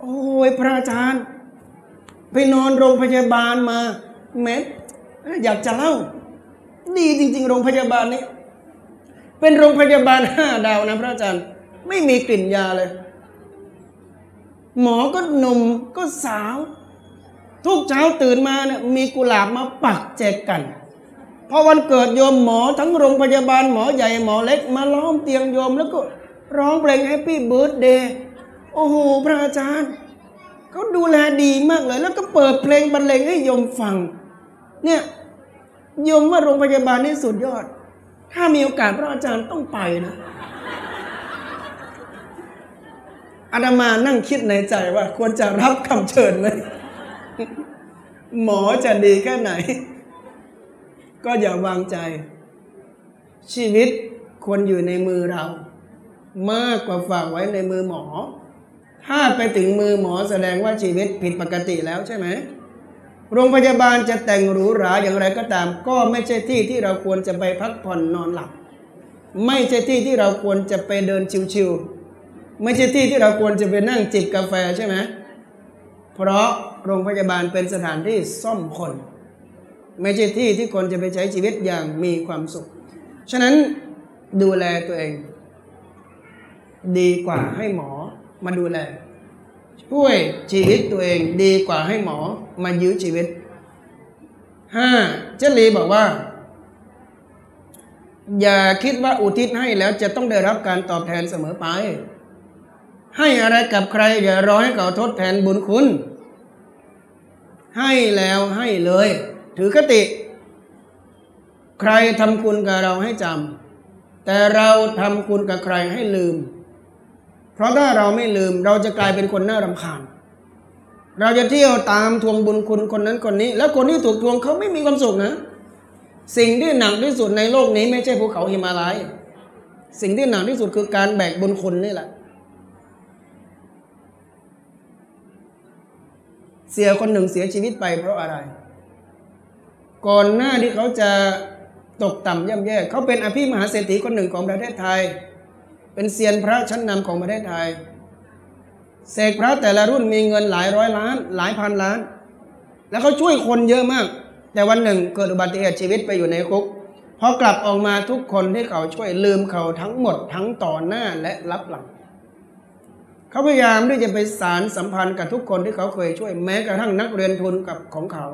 โอ้ยพระอาจารย์ ไปนอนโรงพยาบาลมาแม้อยากจะเล่า ดีจริง ๆ โรงพยาบาลนี้ เป็นโรงพยาบาลห้าดาวนะพระอาจารย์ ไม่มีกลิ่นยาเลย หมอก็หนุ่มก็สาว ทุกเช้าตื่นมาเนี่ยมีกุหลาบมาปักแจกกัน พอวันเกิดโยมหมอทั้งโรงพยาบาลหมอใหญ่หมอเล็ก มาล้อมเตียงโยมแล้วก็ร้องเพลงแฮปปี้เบิร์ดเดย์โอ้โห พระอาจารย์เขาดูแลดีมากเลย แล้วก็เปิดเพลงบรรเลงให้โยมฟัง เนี่ยโยมว่าโรงพยาบาลนี่สุดยอด ถ้ามีโอกาสพระอาจารย์ต้องไปนะอาตมานั่งคิดในใจว่า ควรจะรับคำเชิญไหมหมอจะดีแค่ไหน ก็อย่าวางใจ ชีวิตควรอยู่ในมือเรา มากกว่าฝากไว้ในมือหมอ ถ้าไปถึงมือหมอแสดงว่าชีวิตผิดปกติแล้วใช่ไหมโรงพยาบาลจะแต่งหรูหราอย่างไรก็ตาม ก็ไม่ใช่ที่ที่เราควรจะไปพักผ่อนนอนหลับ ไม่ใช่ที่ที่เราควรจะไปเดินชิวๆไม่ใช่ที่ที่เราควรจะไปนั่งจิบกาแฟใช่ไหมเพราะโรงพยาบาลเป็นสถานที่ซ่อมคน ไม่ใช่ที่ที่คนจะไปใช้ชีวิตอย่างมีความสุข ฉะนั้นดูแลตัวเอง ดีกว่าให้หมอมาดูแล ช่วยชีวิตตัวเองดีกว่าให้หมอมายื้อชีวิตห้าเจลีบอกว่า อย่าคิดว่าอุทิศให้แล้วจะต้องได้รับการตอบแทนเสมอไป ให้อะไรกับใคร อย่ารอให้เขาทดแทนบุญคุณ ให้แล้วให้เลย ถือคติ ใครทำคุณกับเราให้จำแต่เราทำคุณกับใครให้ลืม เพราะถ้าเราไม่ลืมเราจะกลายเป็นคนน่ารำคาญ เราจะเที่ยวตามทวงบุญคุณคนนั้นคนนี้ แล้วคนที่ถูกทวงเขาไม่มีความสุขนะ สิ่งที่หนักที่สุดในโลกนี้ไม่ใช่ภูเขาหิมาลัยสิ่งที่หนักที่สุดคือการแบกบุญคุณนี่แหละเสียคนหนึ่งเสียชีวิตไปเพราะอะไร ก่อนหน้าที่เขาจะตกต่ำย่ำแย่เขาเป็นอภิมหาเศรษฐีคนหนึ่งของประเทศไทย เป็นเซียนพระชั้นนำของประเทศไทยเสกพระแต่ละรุ่นมีเงินหลายร้อยล้าน หลายพันล้าน แล้วเขาช่วยคนเยอะมาก แต่วันหนึ่งเกิดอุบัติเหตุชีวิตไปอยู่ในคุกพอกลับออกมาทุกคนที่เขาช่วยลืมเขาทั้งหมดทั้งต่อหน้าและรับหลังเขาพยายามที่จะไปสารสัมพันธ์กับทุกคนที่เขาเคยช่วยแม้กระทั่งนักเรียนทุนกับของเขา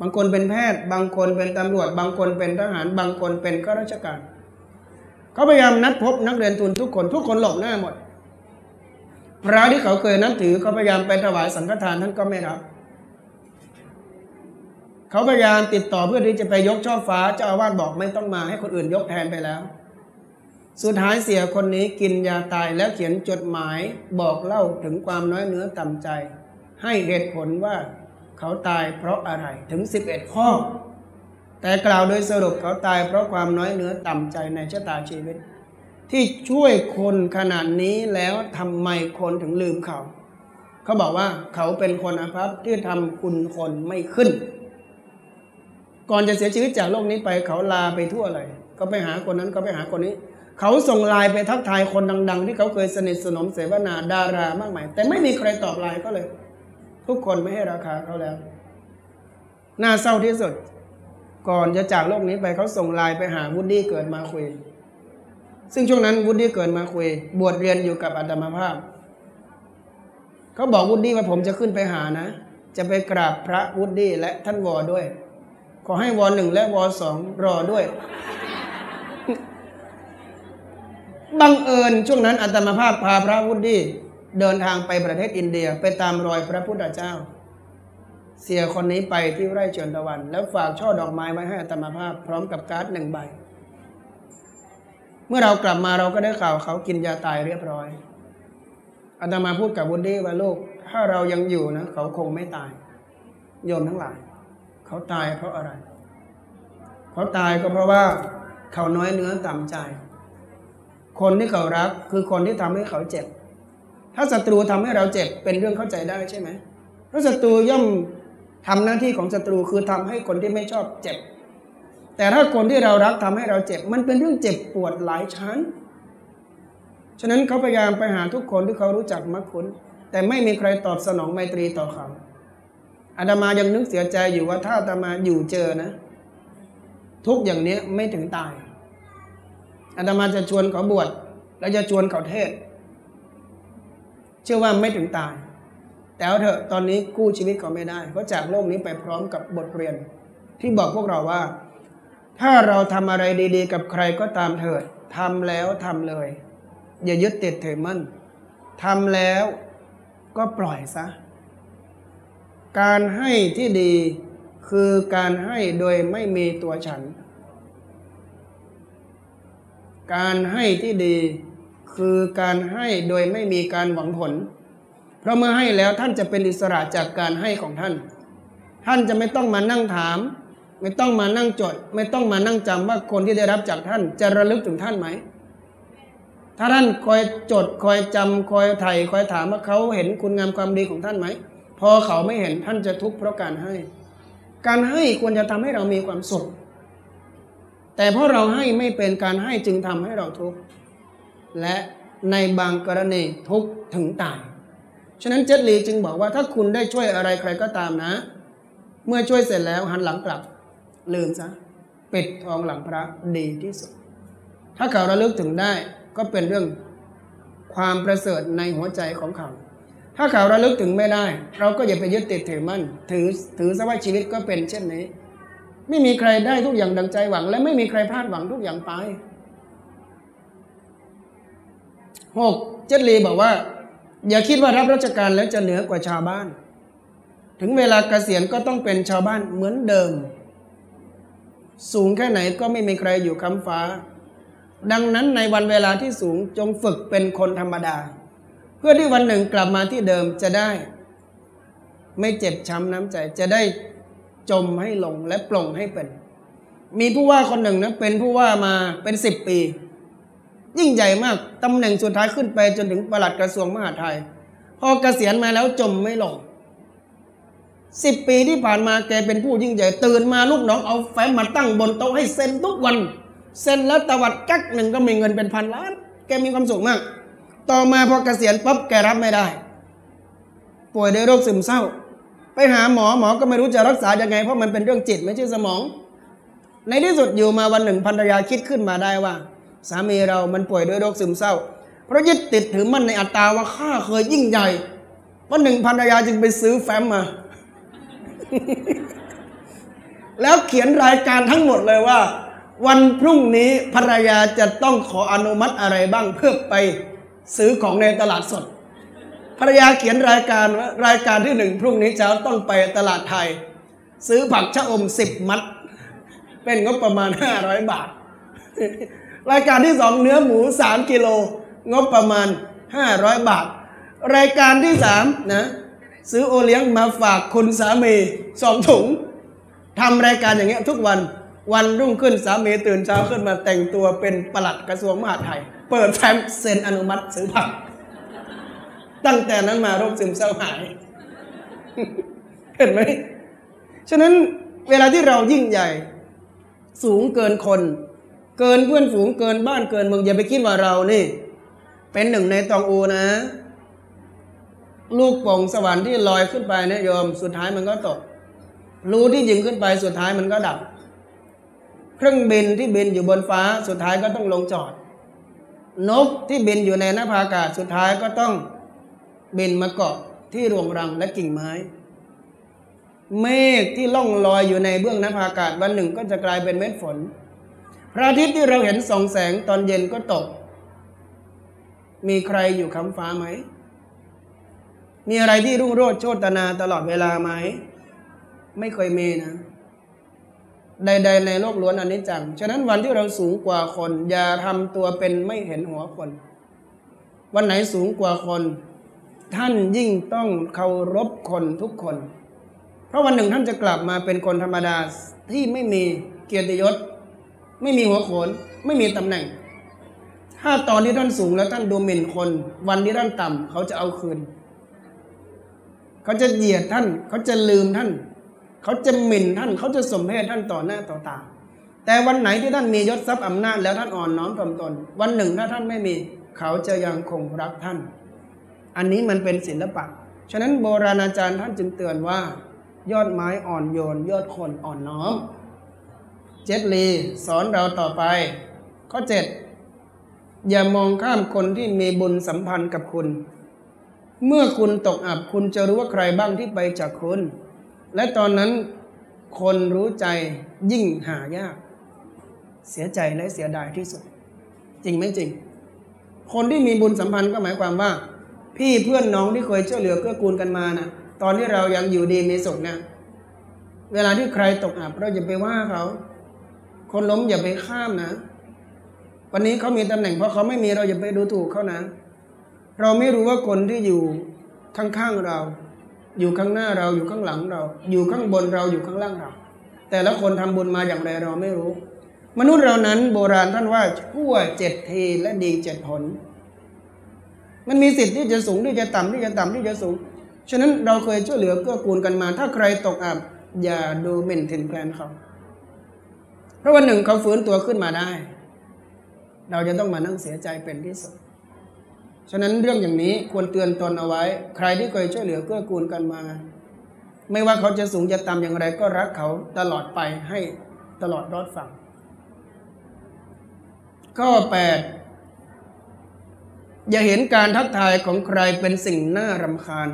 บางคนเป็นแพทย์ บางคนเป็นตำรวจ บางคนเป็นทหาร บางคนเป็นข้าราชการ เขาพยายามนัดพบนักเรียนทุนทุกคนทุกคนหลบหน้าหมด พระที่เขาเคยนับถือเขาพยายามไปถวายสังฆทานท่านก็ไม่รับ เขาพยายามติดต่อเพื่อที่จะไปยกช่อฟ้าเจ้าอาวาสบอกไม่ต้องมาให้คนอื่นยกแทนไปแล้ว สุดท้ายเสียคนนี้กินยาตายแล้วเขียนจดหมายบอกเล่าถึงความน้อยเนื้อต่ำใจ ให้เหตุผลว่า เขาตายเพราะอะไรถึง 11 ข้อ แต่กล่าวโดยสรุปเขาตายเพราะความน้อยเนื้อต่ำใจในชะตาชีวิต ที่ช่วยคนขนาดนี้แล้วทำไมคนถึงลืมเขา เขาบอกว่าเขาเป็นคนอภัพที่ทำคุณคนไม่ขึ้น ก่อนจะเสียชีวิตจากโลกนี้ไปเขาลาไปทั่วเลยเขาไปหาคนนั้นเขาไปหาคนนี้ เขาส่งไลน์ไปทักทายคนดัง ๆ ที่เขาเคยสนิทสนมเสวนาดารามากมายแต่ไม่มีใครตอบไลน์ก็เลย ทุกคนไม่ให้ราคาเขาแล้ว น่าเศร้าที่สุด ก่อนจะจากโลกนี้ไปเขาส่งไลน์ไปหาวูดดี้เกิดมาคุย ซึ่งช่วงนั้นวูดดี้เกิดมาคุย บวชเรียนอยู่กับอาตมาภาพ เขาบอกวูดดี้ว่าผมจะขึ้นไปหานะ จะไปกราบพระวูดดี้และท่านวอด้วย ขอให้วอหนึ่งและวอสองรอด้วยบังเอิญช่วงนั้นอาตมาภาพพาพระวุฒิ เดินทางไปประเทศอินเดียไปตามรอยพระพุทธเจ้า เสียคนนี้ไปที่ไร่เชิญตะวัน แล้วฝากช่อดอกไม้ไว้ให้อาตมาภาพ พร้อมกับการ์ดหนึ่งใบ เมื่อเรากลับมาเราก็ได้ข่าวเขากินยาตายเรียบร้อยอาตมาพูดกับวุฒิว่าลูกถ้าเรายังอยู่นะเขาคงไม่ตาย โยมทั้งหลาย เขาตายเพราะอะไร เขาตายก็เพราะว่าเขาน้อยเนื้อต่ำใจ คนที่เขารักคือคนที่ทำให้เขาเจ็บ ถ้าศัตรูทำให้เราเจ็บเป็นเรื่องเข้าใจได้ใช่ไหมเพราะศัตรูย่อมทำหน้าที่ของศัตรูคือทำให้คนที่ไม่ชอบเจ็บ แต่ถ้าคนที่เรารักทำให้เราเจ็บ มันเป็นเรื่องเจ็บปวดหลายชั้น ฉะนั้นเขาพยายามไปหาทุกคนที่เขารู้จักมักคุ้น แต่ไม่มีใครตอบสนองไมตรีต่อเขาอาตมายังนึกเสียใจอยู่ว่าถ้าอาตมาอยู่เจอนะ ทุกอย่างเนี้ยไม่ถึงตายอาตมาจะชวนเขาบวชแล้วจะชวนเขาเทศ เชื่อว่าไม่ถึงตาย แต่เอาเถอะตอนนี้กู้ชีวิตเขาไม่ได้เพราะจากโลกนี้ไปพร้อมกับบทเรียน ที่บอกพวกเราว่า ถ้าเราทำอะไรดี ๆ กับใครก็ตามเถิดทำแล้วทำเลย อย่ายึดติดถือมั่นทำแล้วก็ปล่อยซะ การให้ที่ดีคือการให้โดยไม่มีตัวฉัน การให้ที่ดี คือการให้โดยไม่มีการหวังผล เพราะเมื่อให้แล้วท่านจะเป็นอิสระจากการให้ของท่าน ท่านจะไม่ต้องมานั่งถาม ไม่ต้องมานั่งจด ไม่ต้องมานั่งจำว่าคนที่ได้รับจากท่าน จะระลึกถึงท่านไหม ถ้าท่านคอยจดคอยจำคอยไถ่คอยถามว่าเขาเห็นคุณงามความดีของท่านไหม พอเขาไม่เห็นท่านจะทุกข์เพราะการให้ การให้ควรจะทำให้เรามีความสุข แต่เพราะเราให้ไม่เป็นการให้จึงทำให้เราทุกข์ และในบางกรณีทุกถึงตาย ฉะนั้นเจตลีจึงบอกว่าถ้าคุณได้ช่วยอะไรใครก็ตามนะ เมื่อช่วยเสร็จแล้วหันหลังกลับ ลืมซะปิดทองหลังพระดีที่สุด ถ้าเขาระลึกถึงได้ก็เป็นเรื่องความประเสริฐในหัวใจของเขา ถ้าเขาระลึกถึงไม่ได้ เราก็อย่าไปยึดติดถือมั่น ถือถือซะว่าชีวิตก็เป็นเช่นนี้ ไม่มีใครได้ทุกอย่างดังใจหวัง และไม่มีใครพลาดหวังทุกอย่างไป หกเจตลีบอกว่า อย่าคิดว่ารับราชการแล้วจะเหนือกว่าชาวบ้าน ถึงเวลาเกษียณก็ต้องเป็นชาวบ้านเหมือนเดิม สูงแค่ไหนก็ไม่มีใครอยู่คำฟ้า ดังนั้นในวันเวลาที่สูงจงฝึกเป็นคนธรรมดา เพื่อที่วันหนึ่งกลับมาที่เดิมจะได้ ไม่เจ็บช้ำน้ำใจจะได้จมให้ลงและปลงให้เป็น มีผู้ว่าคนหนึ่งนะเป็นผู้ว่ามาเป็นสิบปี ยิ่งใหญ่มากตำแหน่งสุดท้ายขึ้นไปจนถึงประหลัดกระทรวงมหาดไทย พอเกษียณมาแล้วจมไม่ลงสิบปีที่ผ่านมาแกเป็นผู้ยิ่งใหญ่ตื่นมาลูกน้องเอาแฟ้มมาตั้งบนโต๊ะให้เซ็นทุกวัน เซ็นแล้วตวัดกักหนึ่งก็มีเงินเป็นพันล้าน แกมีความสุขมาก ต่อมาพอเกษียณปั๊บแกรับไม่ได้ ป่วยด้วยโรคซึมเศร้า ไปหาหมอหมอก็ไม่รู้จะรักษายังไง เพราะมันเป็นเรื่องจิตไม่ใช่สมอง ในที่สุดอยู่มาวันหนึ่งภรรยาคิดขึ้นมาได้ว่า สามีเรามันป่วยด้วยโรคซึมเศร้า เพราะยึดติดถือมั่นในอัตตาว่าข้าเคยยิ่งใหญ่วันหนึ่งภรรยาจึงไปซื้อแฟ้มมา แล้วเขียนรายการทั้งหมดเลยว่า วันพรุ่งนี้ภรรยาจะต้องขออนุมัติอะไรบ้างเพื่อไปซื้อของในตลาดสด ภรรยาเขียนรายการว่ารายการที่หนึ่งพรุ่งนี้เช้าต้องไปตลาดไทย ซื้อผักชะอมสิบมัด เป็นงบประมาณห้าร้อยบาท รายการที่สองเนื้อหมูสามกิโล งบประมาณห้าร้อยบาท รายการที่สามนะ ซื้อโอเลี้ยงมาฝากคุณสามีสองถุงทำรายการอย่างเงี้ยทุกวันวันรุ่งขึ้นสามีตื่นเช้าขึ้นมาแต่งตัวเป็นปลัดกระทรวงมหาดไทย เปิดแฟ้มเซ็นอนุมัติซื้อผัก ตั้งแต่นั้นมาโรคซึมเศร้าหาย เห็นไหม ฉะนั้นเวลาที่เรายิ่งใหญ่ สูงเกินคน เกินเพื่อนฝูงเกินบ้านเกินเมืองอย่าไปคิดว่าเรานี่ เป็นหนึ่งในตองอูนะ ลูกโป่งสวรรค์ที่ลอยขึ้นไปเนี่ยโยมสุดท้ายมันก็ตก รูที่ยิงขึ้นไปสุดท้ายมันก็ดับ เครื่องบินที่บินอยู่บนฟ้าสุดท้ายก็ต้องลงจอด นกที่บินอยู่ในนภาอากาศสุดท้ายก็ต้องบินมาเกาะที่รวงรังและกิ่งไม้ เมฆที่ล่องลอยอยู่ในเบื้องนภาอากาศวันหนึ่งก็จะกลายเป็นเม็ดฝน พระอาทิตย์ที่เราเห็นส่องแสงตอนเย็นก็ตก มีใครอยู่คำฟ้าไหม มีอะไรที่รุ่งโรจน์โชตนาตลอดเวลาไหม ไม่เคยมีนะ ใด ๆ ในโลกล้วนอันิจจัง ฉะนั้นวันที่เราสูงกว่าคน อย่าทำตัวเป็นไม่เห็นหัวคน วันไหนสูงกว่าคน ท่านยิ่งต้องเคารพคนทุกคน เพราะวันหนึ่งท่านจะกลับมาเป็นคนธรรมดาที่ไม่มีเกียรติยศ ไม่มีหัวโขน ไม่มีตำแหน่ง ถ้าตอนที่ท่านสูงแล้วท่านดูหมิ่นคน วันที่ท่านต่ำเขาจะเอาคืน เขาจะเหยียดท่าน เขาจะลืมท่าน เขาจะหมิ่นท่าน เขาจะสมเพศท่านต่อหน้าต่อตา แต่วันไหนที่ท่านมียศทรัพย์อำนาจแล้วท่านอ่อนน้อมถ่อมตน วันหนึ่งถ้าท่านไม่มี เขาจะยังคงรักท่าน อันนี้มันเป็นศิลปะ ฉะนั้นโบราณอาจารย์ท่านจึงเตือนว่า ยอดไม้อ่อนโยน ยอดคนอ่อนน้อม เจตลีสอนเราต่อไป ข้อเจ็ดอย่ามองข้ามคนที่มีบุญสัมพันธ์กับคุณ เมื่อคุณตกอับคุณจะรู้ว่าใครบ้างที่ไปจากคุณ และตอนนั้นคนรู้ใจยิ่งหายาก เสียใจและเสียดายที่สุด จริงไหมจริง คนที่มีบุญสัมพันธ์ก็หมายความว่า พี่เพื่อนน้องที่เคยช่วยเหลือเกื้อกูลกันมานะตอนที่เรายังอยู่ดีมีสุขเนี่ยเวลาที่ใครตกอับเราอย่าไปว่าเขา คนล้มอย่าไปข้ามนะ วันนี้เขามีตำแหน่งเพราะเขาไม่มีเราอย่าไปดูถูกเขานะ เราไม่รู้ว่าคนที่อยู่ข้างๆเรา อยู่ข้างหน้าเราอยู่ข้างหลังเรา อยู่ข้างบนเราอยู่ข้างล่างเรา แต่ละคนทำบุญมาอย่างไรเราไม่รู้ มนุษย์เรานั้นโบราณท่านว่าชั่วเจ็ดทีและดีเจ็ดผล มันมีสิทธิ์ที่จะสูงที่จะต่ำที่จะต่ำที่จะสูงฉะนั้นเราเคยช่วยเหลือเกื้อกูลกันมา ถ้าใครตกอับอย่าดูหมิ่นถิ่นแคลนเขา เพราะวันหนึ่งเขาฟื้นตัวขึ้นมาได้ เราจะต้องมานั่งเสียใจเป็นที่สุด ฉะนั้นเรื่องอย่างนี้ควรเตือนตนเอาไว้ ใครที่เคยช่วยเหลือเกื้อกูลกันมา ไม่ว่าเขาจะสูงจะต่ำอย่างไรก็รักเขาตลอดไปให้ตลอดรอดฝั่งข้อแปดอย่าเห็นการทักทายของใครเป็นสิ่งน่ารำคาญ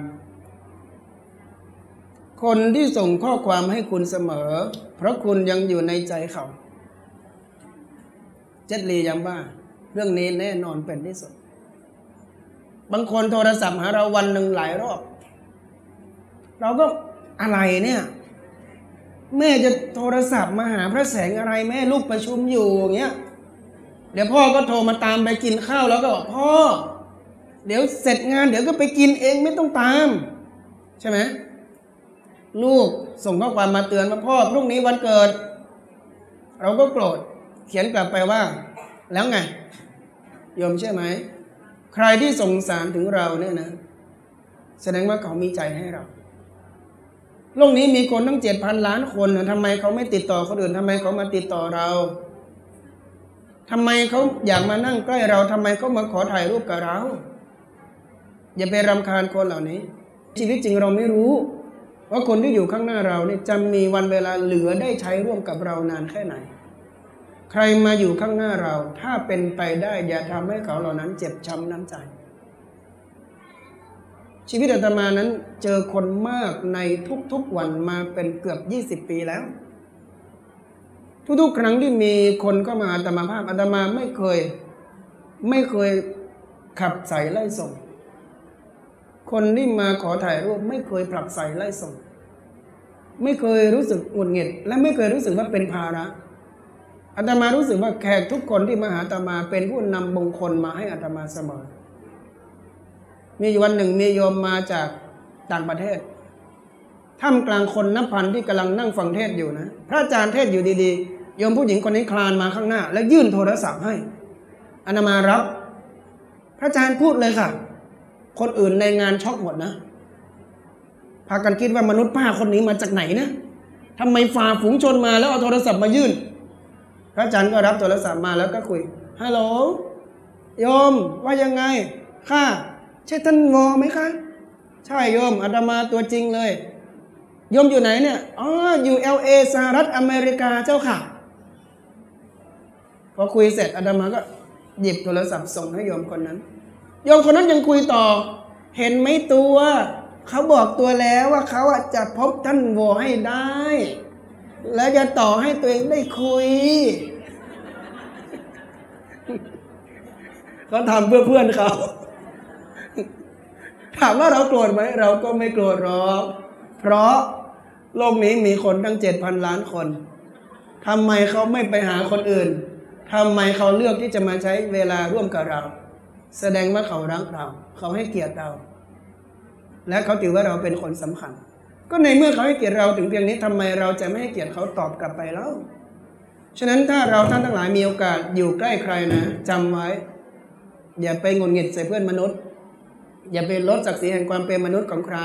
คนที่ส่งข้อความให้คุณเสมอ เพราะคุณยังอยู่ในใจเขา เจ็ดลีย้ำว่า เรื่องนี้แน่นอนเป็นที่สุด บางคนโทรศัพท์หาเราวันหนึ่งหลายรอบ เราก็อะไรเนี่ย แม่จะโทรศัพท์มาหาพระแสงอะไรแม่ลูกประชุมอยู่อย่างเงี้ยเดี๋ยวพ่อก็โทรมาตามไปกินข้าวแล้วก็บอกพ่อ เดี๋ยวเสร็จงานเดี๋ยวก็ไปกินเองไม่ต้องตาม ใช่ไหม ลูกส่งข้อความมาเตือนว่าพ่อพรุ่งนี้วันเกิด เราก็โกรธเขียนกลับไปว่า แล้วไงโยมใช่ไหม ใครที่สงสารถึงเราเนี่ยนะ แสดงว่าเขามีใจให้เราโลกนี้มีคนตั้งเจ็ดพันล้านคนนะทำไมเขาไม่ติดต่อคนอื่นทำไมเขามาติดต่อเราทำไมเขาอยากมานั่งใกล้เราทำไมเขามาขอถ่ายรูปกับเรา อย่าไปรำคาญคนเหล่านี้ ชีวิตจริงเราไม่รู้ ว่าคนที่อยู่ข้างหน้าเราเนี่ยจะมีวันเวลาเหลือได้ใช้ร่วมกับเรานานแค่ไหน ใครมาอยู่ข้างหน้าเรา ถ้าเป็นไปได้อย่าทำให้เขาเหล่านั้นเจ็บช้ำน้ำใจ ชีวิตอาตมานั้นเจอคนมากในทุกๆวันมาเป็นเกือบยี่สิบปีแล้ว ทุกๆ ครั้งที่มีคนเข้ามาอาตมาภาพอาตมาไม่เคย ไม่เคยขับใส่ไล่ส่ง คนที่มาขอถ่ายรูปไม่เคยผลักใส่ไล่ส่ง ไม่เคยรู้สึกหงุดหงิด และไม่เคยรู้สึกว่าเป็นภาระอาตมารู้สึกว่าแขกทุกคนที่มาหาอาตมาเป็นผู้นำบงคลมาให้อาตมาเสมอ มีวันหนึ่งมีโยมมาจากต่างประเทศท่ามกลางคนนับพันที่กำลังนั่งฟังเทศอยู่นะ พระอาจารย์เทศอยู่ดีๆโยมผู้หญิงคนนี้คลานมาข้างหน้า แล้วยื่นโทรศัพท์ให้อาตมารับ พระอาจารย์พูดเลยค่ะ คนอื่นในงานช็อกหมดนะ พากันคิดว่ามนุษย์ป้าคนนี้มาจากไหนนะทำไมฝ่าฝูงชนมาแล้วเอาโทรศัพท์มายื่น พระอาจารย์ก็รับโทรศัพท์มาแล้วก็คุยฮัลโหลโยมว่ายังไงค่ะใช่ท่านวอไหมคะ ใช่โยมอาตมาตัวจริงเลยโยมอยู่ไหนเนี่ยอ๋ออยู่เอลเอสหรัฐอเมริกาเจ้าค่ะพอคุยเสร็จอาตมาก็หยิบโทรศัพท์ส่งให้โยมคนนั้น โยมคนนั้นยังคุยต่อ เห็นไหมตัวเขาบอกตัวแล้วว่าเขาอะจะพบท่านโวให้ได้ แล้วจะต่อให้ตัวเองได้คุยเขาทำเพื่อเพื่อนเขาถามว่าเราโกรธไหมเราก็ไม่โกรธหรอก เพราะโลกนี้มีคนตั้งเจ็ดพันล้านคนทำไมเขาไม่ไปหาคนอื่นทำไมเขาเลือกที่จะมาใช้เวลาร่วมกับเรา แสดงว่าเขารักเรา เขาให้เกียรติเรา และเขาถือว่าเราเป็นคนสำคัญ ก็ในเมื่อเขาให้เกียรติเราถึงเพียงนี้ทำไมเราจะไม่ให้เกียรติเขาตอบกลับไปแล้ว ฉะนั้นถ้าเราท่านทั้งหลายมีโอกาสอยู่ใกล้ใครนะจำไว้ อย่าไปงุนงิดใส่เพื่อนมนุษย์ อย่าไปลดศักดิ์ศรีแห่งความเป็นมนุษย์ของใคร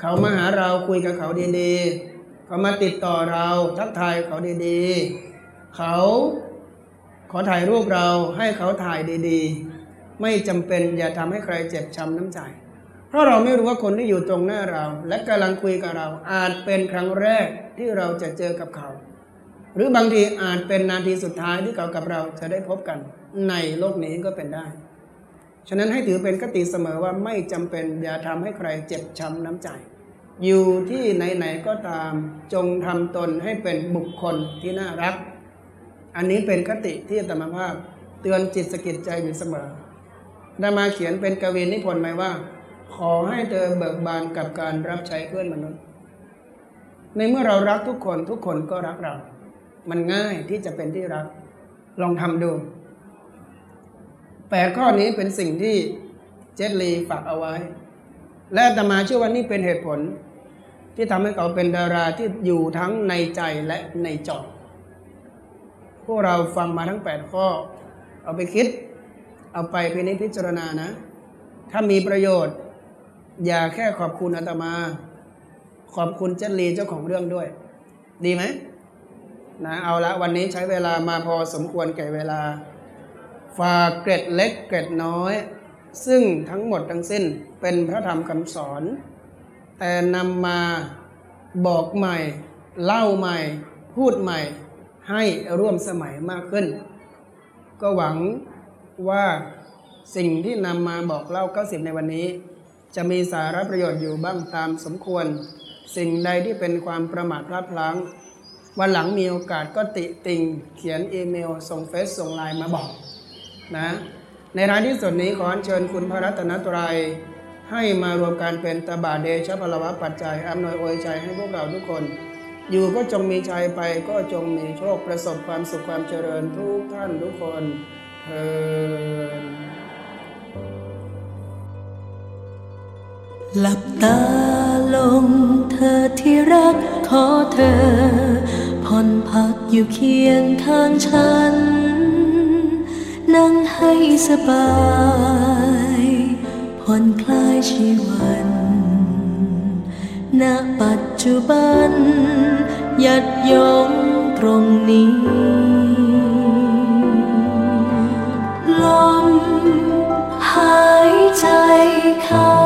เขามาหาเราคุยกับเขาดีๆ เขามาติดต่อเราทักทายเขาดีๆ เขาขอถ่ายรูปเราให้เขาถ่ายดีๆ ไม่จำเป็นอย่าทำให้ใครเจ็บช้ำน้ำใจ เพราะเราไม่รู้ว่าคนที่อยู่ตรงหน้าเรา และกำลังคุยกับเรา อาจเป็นครั้งแรกที่เราจะเจอกับเขา หรือบางทีอาจเป็นนาทีสุดท้ายที่เขากับเราจะได้พบกันในโลกนี้ก็เป็นได้ ฉะนั้นให้ถือเป็นคติเสมอว่าไม่จำเป็นอย่าทำให้ใครเจ็บช้ำน้ำใจ อยู่ที่ไหนๆก็ตามจงทำตนให้เป็นบุคคลที่น่ารัก อันนี้เป็นคติที่ธรรมภาพเตือนจิตสกิดใจอยู่เสมอ ได้มาเขียนเป็นกวีนิพนธ์ไหมว่า ขอให้เธอเบิกบานกับการรับใช้เพื่อนมนุษย์ ในเมื่อเรารักทุกคนทุกคนก็รักเรา มันง่ายที่จะเป็นที่รัก ลองทำดูแปดข้อนี้เป็นสิ่งที่เจสลีฝากเอาไว้ และตมาเชื่อว่านี่เป็นเหตุผล ที่ทำให้เขาเป็นดาราที่อยู่ทั้งในใจและในจอพวกเราฟังมาทั้งแปดข้อ เอาไปคิด เอาไปพินิจพิจารณานะ ถ้ามีประโยชน์ อย่าแค่ขอบคุณอาตมา ขอบคุณเจสลีเจ้าของเรื่องด้วย ดีไหมนะเอาละวันนี้ใช้เวลามาพอสมควรแก่เวลา ฝากเกร็ดเล็กเกร็ดน้อย ซึ่งทั้งหมดทั้งสิ้นเป็นพระธรรมคำสอน แต่นำมาบอกใหม่ เล่าใหม่ พูดใหม่ ให้ร่วมสมัยมากขึ้น ก็หวัง ว่าสิ่งที่นำมาบอกเล่า 90 ในวันนี้ จะมีสาระประโยชน์อยู่บ้างตามสมควร สิ่งใดที่เป็นความประมาทพลาดพลั้ง วันหลังมีโอกาสก็ติติงเขียนอีเมล ส่งเฟซส่งไลน์มาบอกนะในท้ายที่สุดนี้ขอเชิญคุณพระรัตนตรัย ให้มารวมกันเป็นตบาเดชพลวะปัจจัยอำนวยอวยใจให้พวกเราทุกคน อยู่ก็จงมีชัยไปก็จงมีโชคประสบความสุขความเจริญทุกท่านทุกคน เออหลับตาลงเธอที่รักขอเธอผ่อนพักอยู่เคียงข้างฉัน นั่งให้สบายผ่อนคลายชีวันณปัจจุบันยัดยงตรงนี้ มหายใจเข้า